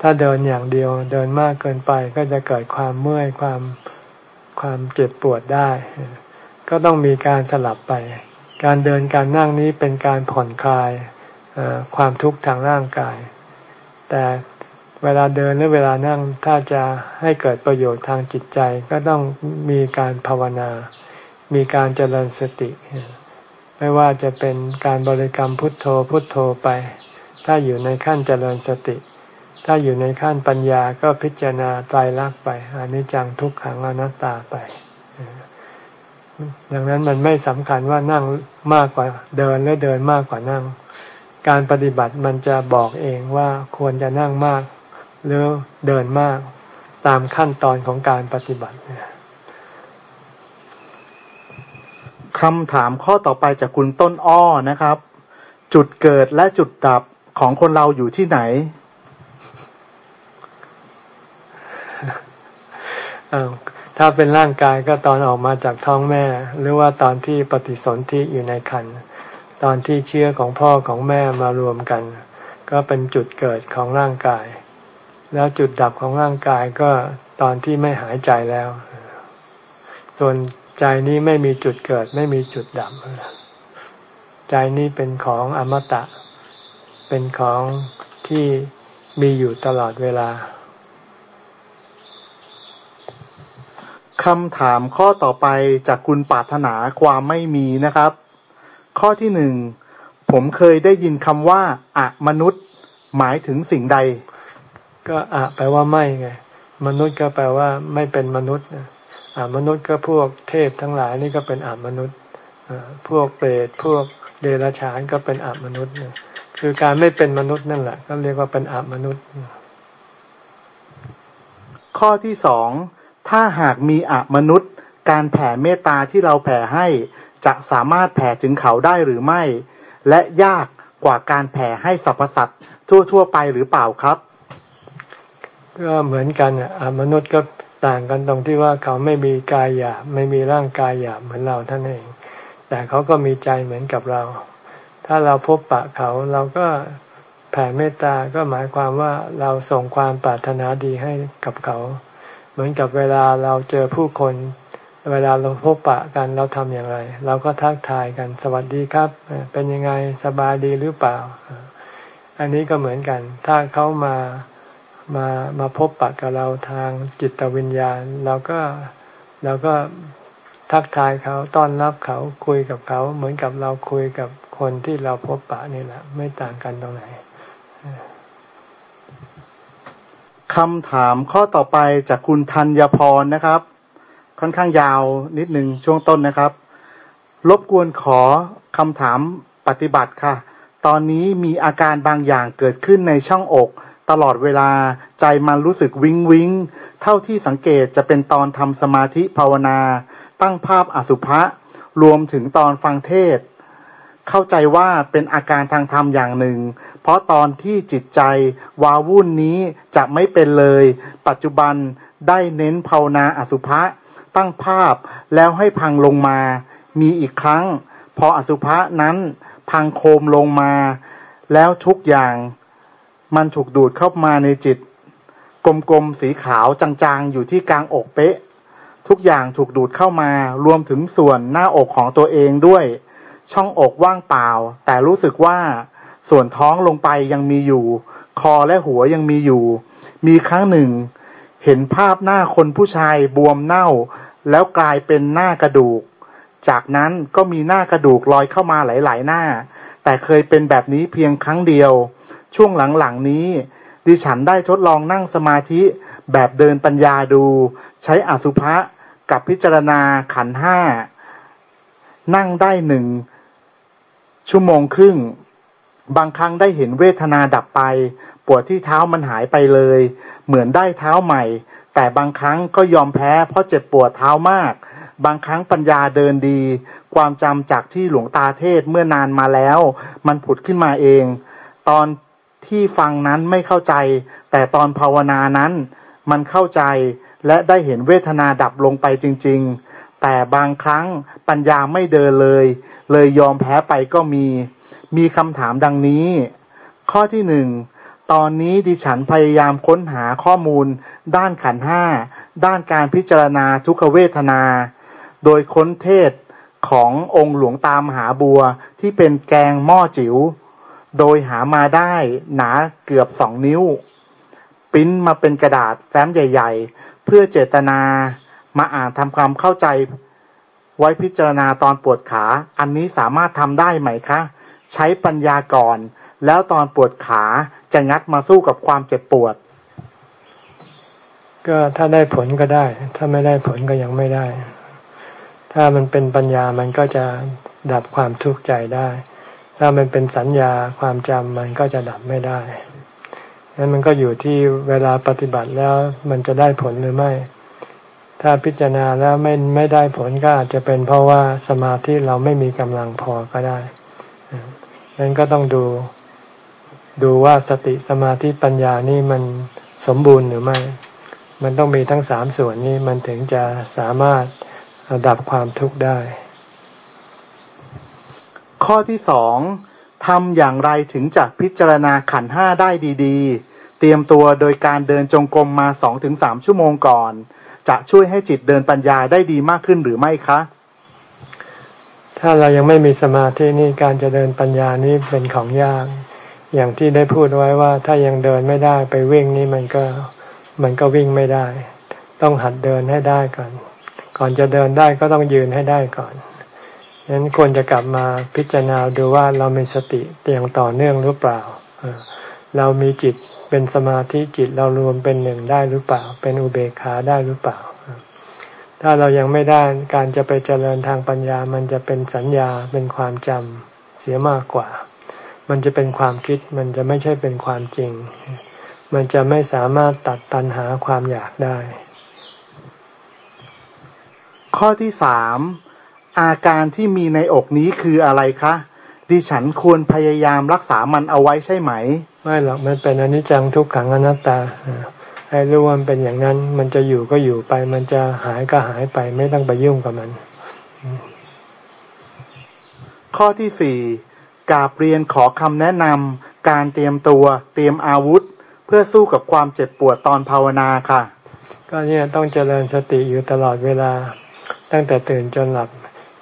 ถ้าเดินอย่างเดียวเดินมากเกินไปก็จะเกิดความเมื่อยความความเจ็บปวดได้ ก็ต้องมีการสลับไป การเดินการนั่งนี้เป็นการผ่อนคลายความทุกข์ทางร่างกาย แต่ เวลาเดินหรือเวลานั่งถ้าจะให้เกิดประโยชน์ทางจิตใจก็ต้องมีการภาวนา มีการเจริญสติ ไม่ว่าจะเป็นการบริกรรมพุทโธพุทโธไป ถ้าอยู่ในขั้นเจริญสติ ถ้าอยู่ในขั้นปัญญาก็พิจารณาไตรลักษณ์ไปอนิจจังทุกขังอนัตตาไปดังนั้นมันไม่สำคัญว่านั่งมากกว่าเดินหรือเดินมากกว่านั่งการปฏิบัติมันจะบอกเองว่าควรจะนั่งมาก หรือเดินมากตามขั้นตอนของการปฏิบัติคำถามข้อต่อไปจากคุณต้นอ้อนะครับ จุดเกิดและจุดดับของคนเราอยู่ที่ไหนถ้าเป็นร่างกายก็ตอนออกมาจากท้องแม่ หรือว่าตอนที่ปฏิสนธิอยู่ในคันตอนที่เชื้อของพ่อของแม่มารวมกัน ก็เป็นจุดเกิดของร่างกาย แล้วจุดดับของร่างกายก็ตอนที่ไม่หายใจแล้ว ส่วนใจนี้ไม่มีจุดเกิด ไม่มีจุดดับ ใจนี้เป็นของอมตะ เป็นของที่มีอยู่ตลอดเวลาคำถามข้อต่อไปจากคุณปรารถนาความไม่มีนะครับ ข้อที่หนึ่งผมเคยได้ยินคำว่าอะมนุษย์ หมายถึงสิ่งใด ก็อะแปลว่าไม่ไง มนุษย์ก็แปลว่าไม่เป็นมนุษย์อะมนุษย์ก็พวกเทพทั้งหลายนี่ก็เป็นอะมนุษย์พวกเปรตพวกเดรัจฉานก็เป็นอะมนุษย์คือการไม่เป็นมนุษย์นั่นแหละ ก็เรียกว่าเป็นอะมนุษย์ ข้อที่สองถ้าหากมีอะมนุษย์ การแผ่เมตตาที่เราแผ่ให้จะสามารถแผ่ถึงเขาได้หรือไม่ และยากกว่าการแผ่ให้สรรพสัตว์ทั่ว ๆ ไปหรือเปล่าครับ ก็เหมือนกันอะมนุษย์ก็ต่างกันตรงที่ว่าเขาไม่มีกายหยาบไม่มีร่างกายหยาบเหมือนเราท่านเอง แต่เขาก็มีใจเหมือนกับเรา ถ้าเราพบปะเขาเราก็แผ่เมตตาก็หมายความว่าเราส่งความปรารถนาดีให้กับเขา เหมือนกับเวลาเราเจอผู้คน เวลาเราพบปะกันเราทำอย่างไร เราก็ทักทายกันสวัสดีครับ เป็นยังไงสบายดีหรือเปล่า อันนี้ก็เหมือนกัน ถ้าเขามา มามาพบปะกับเราทางจิตวิญญาณเราก็เราก็ทักทายเขาต้อนรับเขาคุยกับเขา เหมือนกับเราคุยกับคนที่เราพบปะนี่แหละ ไม่ต่างกันตรงไหนคำถามข้อต่อไปจากคุณธัญพรนะครับ ค่อนข้างยาวนิดหนึ่งช่วงต้นนะครับ รบกวนขอคำถามปฏิบัติค่ะ ตอนนี้มีอาการบางอย่างเกิดขึ้นในช่องอก ตลอดเวลาใจมันรู้สึกวิงวิงเท่าที่สังเกตจะเป็นตอนทำสมาธิภาวนา ตั้งภาพอสุภะรวมถึงตอนฟังเทศ เข้าใจว่าเป็นอาการทางธรรมอย่างหนึ่ง เพราะตอนที่จิตใจวาวุ่นนี้จะไม่เป็นเลย ปัจจุบันได้เน้นภาวนาอสุภะตั้งภาพแล้วให้พังลงมา มีอีกครั้ง พออสุภะนั้นพังโคมลงมา แล้วทุกอย่าง มันถูกดูดเข้ามาในจิต กลมๆสีขาวจางๆ อยู่ที่กลางอกเป๊ะ ทุกอย่างถูกดูดเข้ามารวมถึงส่วนหน้าอกของตัวเองด้วย ช่องอกว่างเปล่า แต่รู้สึกว่าส่วนท้องลงไปยังมีอยู่ คอและหัวยังมีอยู่ มีครั้งหนึ่ง เห็นภาพหน้าคนผู้ชายบวมเน่า แล้วกลายเป็นหน้ากระดูก จากนั้นก็มีหน้ากระดูกลอยเข้ามาหลาย ๆ หน้า แต่เคยเป็นแบบนี้เพียงครั้งเดียว ช่วงหลังๆนี้ ดิฉันได้ทดลองนั่งสมาธิแบบเดินปัญญาดู ใช้อสุภะกับพิจารณาขันห้า นั่งได้หนึ่ง ชั่วโมงครึ่ง บางครั้งได้เห็นเวทนาดับไป ปวดที่เท้ามันหายไปเลย เหมือนได้เท้าใหม่ แต่บางครั้งก็ยอมแพ้เพราะเจ็บปวดเท้ามาก บางครั้งปัญญาเดินดี ความจำจากที่หลวงตาเทศเมื่อนานมาแล้ว มันผุดขึ้นมาเอง ตอน ที่ฟังนั้นไม่เข้าใจ แต่ตอนภาวนานั้น มันเข้าใจและได้เห็นเวทนาดับลงไปจริง ๆ แต่บางครั้งปัญญาไม่เดินเลย เลยยอมแพ้ไปก็มี มีคำถามดังนี้ ข้อที่หนึ่งตอนนี้ดิฉันพยายามค้นหาข้อมูล ด้านขันห้าด้านการพิจารณาทุกขเวทนา โดยค้นเทศขององค์หลวงตามหาบัวที่เป็นแกงหม้อจิว๋ว โดยหามาได้หนาเกือบสองนิ้ว ปิ้นมาเป็นกระดาษแฟ้มใหญ่ ๆ เพื่อเจตนามาอ่านทำความเข้าใจ ไว้พิจารณาตอนปวดขา อันนี้สามารถทำได้ไหมคะ ใช้ปัญญาก่อน แล้วตอนปวดขาจะงัดมาสู้กับความเจ็บปวด ก็ถ้าได้ผลก็ได้ ถ้าไม่ได้ผลก็ยังไม่ได้ ถ้ามันเป็นปัญญามันก็จะดับความทุกข์ใจได้ ถ้ามันเป็นสัญญาความจำมันก็จะดับไม่ได้นั้นมันก็อยู่ที่เวลาปฏิบัติแล้วมันจะได้ผลหรือไม่ ถ้าพิจารณาแล้วไม่ไม่ได้ผลก็อาจจะเป็นเพราะว่าสมาธิเราไม่มีกำลังพอก็ได้นั้นก็ต้องดู ดูว่าสติสมาธิปัญญานี่มันสมบูรณ์หรือไม่ มันต้องมีทั้งสามส่วนนี้มันถึงจะสามารถดับความทุกข์ได้ ข้อที่สองทำอย่างไรถึงจะพิจารณาขันห้าได้ดีๆ เตรียมตัวโดยการเดินจงกรมมาสองถึงสามชั่วโมงก่อน จะช่วยให้จิตเดินปัญญาได้ดีมากขึ้นหรือไม่คะ ถ้าเรายังไม่มีสมาธินี่การจะเดินปัญญานี่เป็นของยาก อย่างที่ได้พูดไว้ว่าถ้ายังเดินไม่ได้ไปวิ่งนี่มันก็มันก็วิ่งไม่ได้ ต้องหัดเดินให้ได้ก่อน ก่อนจะเดินได้ก็ต้องยืนให้ได้ก่อน ฉะนั้นควรจะกลับมาพิจารณาดูว่าเรามีสติอย่างต่อเนื่องหรือเปล่า เรามีจิตเป็นสมาธิจิตเรารวมเป็นหนึ่งได้หรือเปล่า เป็นอุเบกขาได้หรือเปล่า ถ้าเรายังไม่ได้การจะไปเจริญทางปัญญา มันจะเป็นสัญญาเป็นความจำเสียมากกว่า มันจะเป็นความคิดมันจะไม่ใช่เป็นความจริง มันจะไม่สามารถตัดตันหาความอยากได้ ข้อที่สาม อาการที่มีในอกนี้คืออะไรคะ ดิฉันควรพยายามรักษามันเอาไว้ใช่ไหม ไม่หรอกมันเป็นอนิจจังทุกขังอนัตตาให้รู้ว่ามันเป็นอย่างนั้น มันจะอยู่ก็อยู่ไป มันจะหายก็หายไป ไม่ต้องไปยุ่งกับมัน ข้อที่สี่กาบเรียนขอคำแนะนำการเตรียมตัว เตรียมอาวุธ เพื่อสู้กับความเจ็บปวดตอนภาวนาค่ะ ก็เนี่ยต้องเจริญสติอยู่ตลอดเวลา ตั้งแต่ตื่นจนหลับ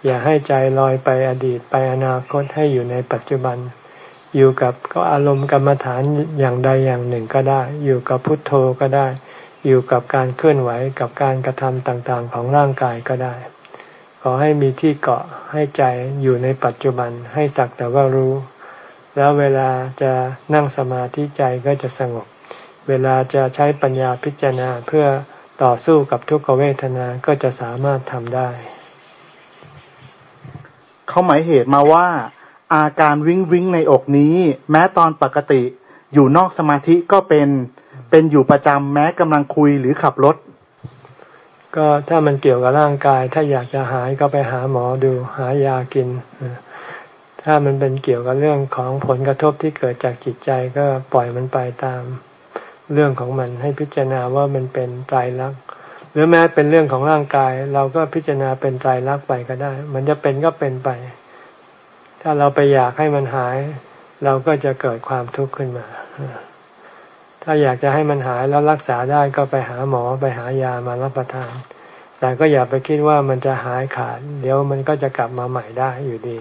อย่าให้ใจลอยไปอดีตไปอนาคตให้อยู่ในปัจจุบัน อยู่กับก็อารมณ์กรรมฐานอย่างใดอย่างหนึ่งก็ได้ อยู่กับพุทโธก็ได้ อยู่กับการเคลื่อนไหวกับการกระทำต่างๆ ของร่างกายก็ได้ ขอให้มีที่เกาะให้ใจอยู่ในปัจจุบันให้สักแต่ว่ารู้ แล้วเวลาจะนั่งสมาธิใจก็จะสงบ เวลาจะใช้ปัญญาพิจารณาเพื่อต่อสู้กับทุกขเวทนาก็จะสามารถทำได้ เขาหมายเหตุมาว่า อาการวิงวิงในอกนี้ แม้ตอนปกติอยู่นอกสมาธิก็เป็นเป็นอยู่ประจำแม้กำลังคุยหรือขับรถ ก็ถ้ามันเกี่ยวกับร่างกาย ถ้าอยากจะหายก็ไปหาหมอดูหายากิน ถ้ามันเป็นเกี่ยวกับเรื่องของผลกระทบที่เกิดจากจิตใจก็ปล่อยมันไปตามเรื่องของมันให้พิจารณาว่ามันเป็นใจรัก หรือแม้เป็นเรื่องของร่างกาย เราก็พิจารณาเป็นใจรักไปก็ได้ มันจะเป็นก็เป็นไป ถ้าเราไปอยากให้มันหาย เราก็จะเกิดความทุกข์ขึ้นมา ถ้าอยากจะให้มันหายแล้วรักษาได้ก็ไปหาหมอไปหายามารับประทาน แต่ก็อย่าไปคิดว่ามันจะหายขาด เดี๋ยวมันก็จะกลับมาใหม่ได้อยู่ดี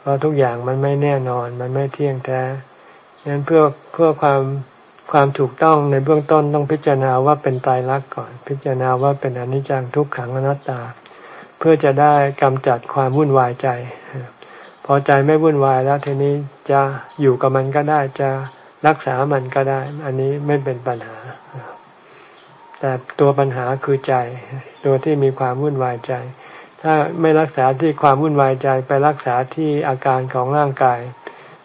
เพราะทุกอย่างมันไม่แน่นอน มันไม่เที่ยงแท้ฉะนั้นเพื่อเพื่อความ ความถูกต้องในเบื้องต้นต้องพิจารณาว่าเป็นตายรักก่อน พิจารณาว่าเป็นอนิจจังทุกขังอนัตตา เพื่อจะได้กำจัดความวุ่นวายใจ พอใจไม่วุ่นวายแล้วทีนี้จะอยู่กับมันก็ได้จะรักษามันก็ได้ อันนี้ไม่เป็นปัญหา แต่ตัวปัญหาคือใจ ตัวที่มีความวุ่นวายใจ ถ้าไม่รักษาที่ความวุ่นวายใจไปรักษาที่อาการของร่างกาย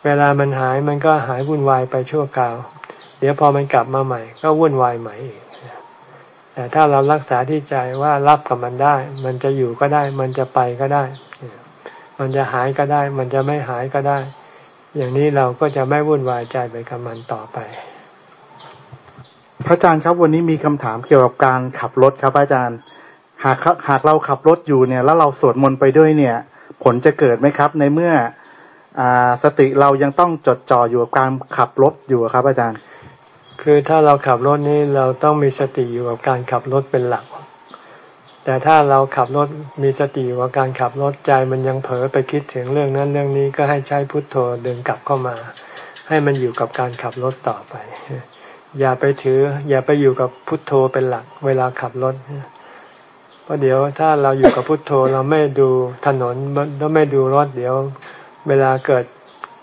เวลามันหายมันก็หายวุ่นวายไปชั่วคราว ดี๋ยวพอมันกลับมาใหม่ ก็วุ่นวายใหม่อีกแต่ถ้าเรารักษาที่ใจว่ารับกับมันได้ มันจะอยู่ก็ได้ มันจะไปก็ได้ มันจะหายก็ได้ มันจะไม่หายก็ได้ อย่างนี้เราก็จะไม่วุ่นวายใจไปกับมันต่อไป พระอาจารย์ครับวันนี้มีคำถามเกี่ยวกับการขับรถครับอาจารย์ หากหากเราขับรถอยู่เนี่ย แล้วเราสวดมนต์ไปด้วยเนี่ย ผลจะเกิดไหมครับ ในเมื่ออสติเรายังต้องจดจ่ออยู่กับการขับรถอยู่ครับอาจารย์ คือถ้าเราขับรถนี้เราต้องมีสติอยู่กับการขับรถเป็นหลัก แต่ถ้าเราขับรถมีสติอยู่กับการขับรถใจมันยังเผลอไปคิดถึงเรื่องนั้นเรื่องนี้ก็ให้ใช้พุทโธเดินกลับเข้ามา ให้มันอยู่กับการขับรถต่อไป อย่าไปถือ อย่าไปอยู่กับพุทโธเป็นหลัก เวลาขับรถเพราะเดี๋ยวถ้าเราอยู่กับพุทโธเราไม่ดูถนนแล้วไม่ดูรถเดี๋ยว เวลาเกิด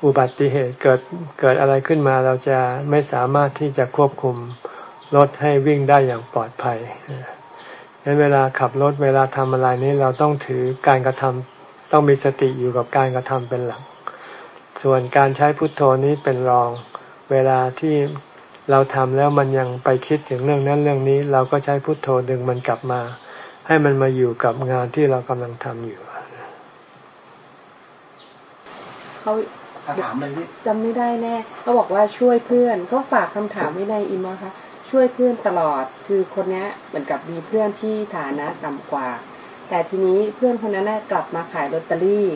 อุบัติเหตุเกิดเกิดอะไรขึ้นมาเราจะไม่สามารถที่จะควบคุมรถให้วิ่งได้อย่างปลอดภัยดังนั้นเวลาขับรถเวลาทำอะไรนี้เราต้องถือการกระทำต้องมีสติอยู่กับการกระทำเป็นหลัก ส่วนการใช้พุทโธนี้เป็นรอง เวลาที่เราทำแล้วมันยังไปคิดถึงเรื่องนั้นเรื่องนี้ เราก็ใช้พุทโธดึงมันกลับมา ให้มันมาอยู่กับงานที่เรากำลังทำอยู่เขา ถามเลยจำไม่ได้แน่เขาบอกว่าช่วยเพื่อนก็ฝากคำถามไว้ในอินนะคะช่วยเพื่อนตลอด คือคนนี้เหมือนกับมีเพื่อนที่ฐานะต่ำกว่า แต่ทีนี้เพื่อนคนนั้นกลับมาขายลอตเตอรี่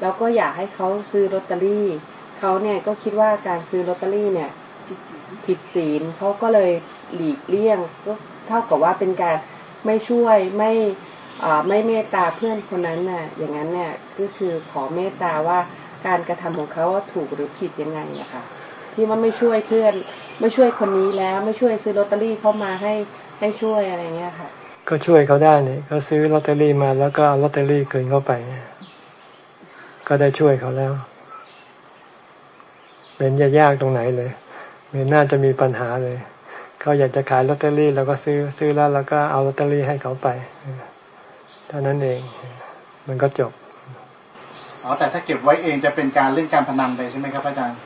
แล้วก็อยากให้เขาซื้อลอตเตอรี่เขาเนี่ยก็คิดว่าการซื้อลอตเตอรี่เนี่ยผิดศีลเขาก็เลยหลีกเลี่ยงก็เท่ากับว่าเป็นการไม่ช่วยไม่ไม่เมตตาเพื่อนคนนั้นน่ะ อย่างนั้นเนี่ยก็คือขอเมตตาว่า การกระทำของเขาว่าถูกหรือผิดยังไงอะค่ะ ที่ว่าไม่ช่วยเพื่อนไม่ช่วยคนนี้แล้วไม่ช่วยซื้อลอตเตอรี่เข้ามาให้ให้ช่วยอะไรเงี้ยค่ะ ก็ช่วยเขาได้เนี่เขาซื้อลอตเตอรี่มาแล้วก็เอาลอตเตอรี่คืนเข้าไป ก็ได้ช่วยเขาแล้วเป็นยากตรงไหนเลยมันน่าจะมีปัญหาเลยเขาอยากจะขายลอตเตอรี่แล้วก็ซื้อซื้อแล้วแล้วก็เอาลอตเตอรี่ให้เขาไปเท่านั้นเอง มันก็จบ อ๋อแต่ถ้าเก็บไว้เองจะเป็นการเล่นการพนันไปใช่ไหมครับอาจารย์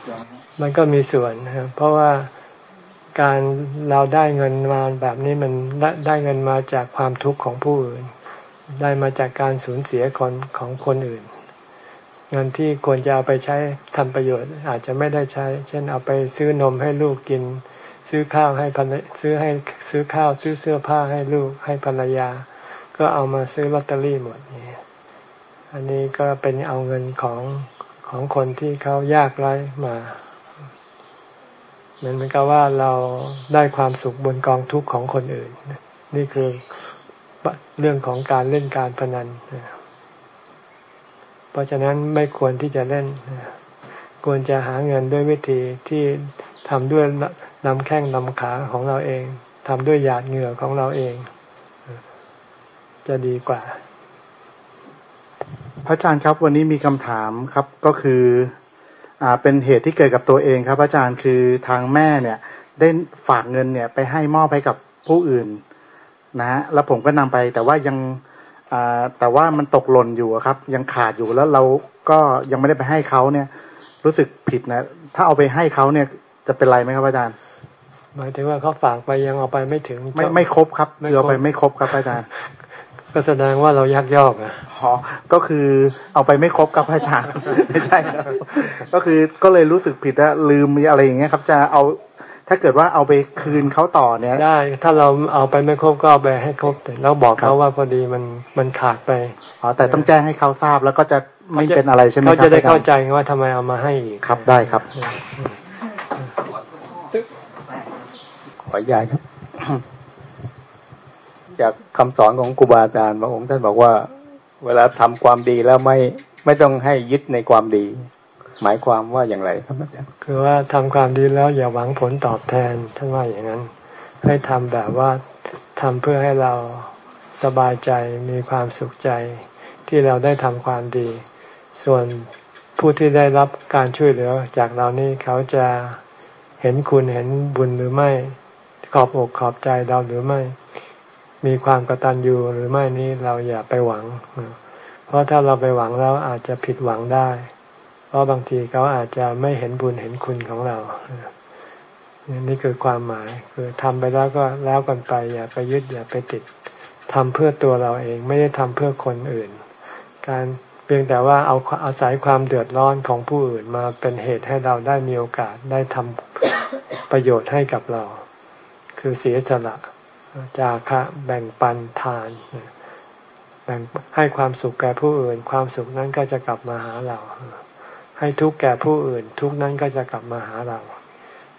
มันก็มีส่วนนะครับเพราะว่าการเราได้เงินมาแบบนี้มันได้เงินมาจากความทุกข์ของผู้อื่น ได้มาจากการสูญเสียคนของคนอื่น เงินที่ควรจะเอาไปใช้ทำประโยชน์ อาจจะไม่ได้ใช้ เช่นเอาไปซื้อนมให้ลูกกิน ซื้อข้าวให้ภรรซื้อให้ซื้อข้าวซื้อเสื้อผ้าให้ลูกให้ภรรยา ก็เอามาซื้อลอตเตอรี่หมดนี่ อันนี้ก็เป็นเอาเงินของของคนที่เขายากไร้มาเหมือนกับว่าเราได้ความสุขบนกองทุกข์ของคนอื่น นี่คือเรื่องของการเล่นการพนัน เพราะฉะนั้นไม่ควรที่จะเล่น ควรจะหาเงินด้วยวิธีที่ทำด้วยลำแข้งลำขาของเราเองทำด้วยหยาดเหงื่อของเราเอง จะดีกว่า พระอาจารย์ครับวันนี้มีคำถามครับก็คืออ่าเป็นเหตุที่เกิดกับตัวเองครับ อาจารย์คือทางแม่เนี่ยได้ฝากเงินเนี่ยไปให้มอบให้กับผู้อื่นนะฮะแล้วผมก็นำไปแต่ว่ายังอ่าแต่ว่ามันตกหล่นอยู่ครับ ยังขาดอยู่แล้วเราก็ยังไม่ได้ไปให้เขาเนี่ย รู้สึกผิดนะ ถ้าเอาไปให้เขาเนี่ยจะเป็นไรไหมครับอาจารย์หมายถึงว่าเขาฝากไปยังเอาไปไม่ถึง ไม่ไม่ครบครับคือเอาไปไม่ครบครับอาจารย์ ก็แสดงว่าเรายักยอกอะอ๋อก็คือเอาไปไม่ครบกับพระอาจารย์ไม่ใช่ครับก็คือก็เลยรู้สึกผิดแล้วลืมอะไรอย่างเงี้ยครับ จะเอาถ้าเกิดว่าเอาไปคืนเขาต่อเนี้ยได้ ถ้าเราเอาไปไม่ครบก็เอาไปให้ครบแต่เราบอกเขาว่าพอดีมันมันขาดไปอ๋อแต่ต้องแจ้งให้เขาทราบแล้วก็จะไม่เป็นอะไรใช่ไหมครับเขาจะได้เข้าใจว่าทำไมเอามาให้อีกครับได้ครับขออนุญาตครับ จากคำสอนของครูบาอาจารย์พระองค์ท่านบอกว่า เวลาทำความดีแล้วไม่ไม่ต้องให้ยึดในความดี หมายความว่าอย่างไรครับอาจารย์คือว่าทำความดีแล้วอย่าหวังผลตอบแทนท่านว่าอย่างนั้น ให้ทำแบบว่าทำเพื่อให้เราสบายใจมีความสุขใจที่เราได้ทำความดี ส่วนผู้ที่ได้รับการช่วยเหลือจากเรานี่เขาจะเห็นคุณเห็นบุญหรือไม่ขอบอกขอบใจเราหรือไม่ มีความกตัญญูหรือไม่นี้เราอย่าไปหวัง เพราะถ้าเราไปหวังแล้วอาจจะผิดหวังได้ เพราะบางทีเขาอาจจะไม่เห็นบุญเห็นคุณของเรานี่คือความหมายคือทำไปแล้วก็แล้วกันไป อย่าไปยึดอย่าไปติดทำเพื่อตัวเราเองไม่ได้ทำเพื่อคนอื่น การเพียงแต่ว่าเอาอาศัยความเดือดร้อนของผู้อื่นมาเป็นเหตุให้เราได้มีโอกาสได้ทำประโยชน์ให้กับเรา คือเสียสละ จาคะแบ่งปันทาน แบ่งให้ความสุขแก่ผู้อื่น ความสุขนั้นก็จะกลับมาหาเรา ให้ทุกข์แก่ผู้อื่น ทุกข์นั้นก็จะกลับมาหาเรา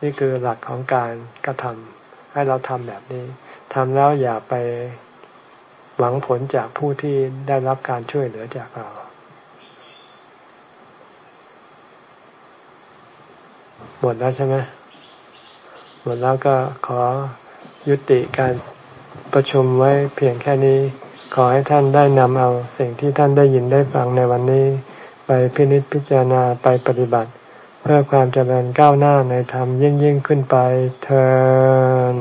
นี่คือหลักของการกระทำให้เราทำแบบนี้ทำแล้วอย่าไปหวังผลจากผู้ที่ได้รับการช่วยเหลือจากเราหมดแล้วใช่ไหมหมดแล้วก็ขอ ยุติการประชุมไว้เพียงแค่นี้ ขอให้ท่านได้นำเอาสิ่งที่ท่านได้ยินได้ฟังในวันนี้ ไปพินิจพิจารณาไปปฏิบัติ เพื่อความเจริญก้าวหน้าในธรรมยิ่งยิ่งขึ้นไปเธอ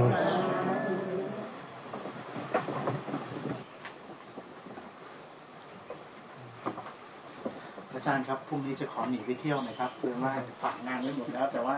อาจารย์ครับพรุ่งนี้จะขอหนีไปเที่ยวหน่อยครับคือว่าฝากงานไว้หมดแล้วแต่ว่า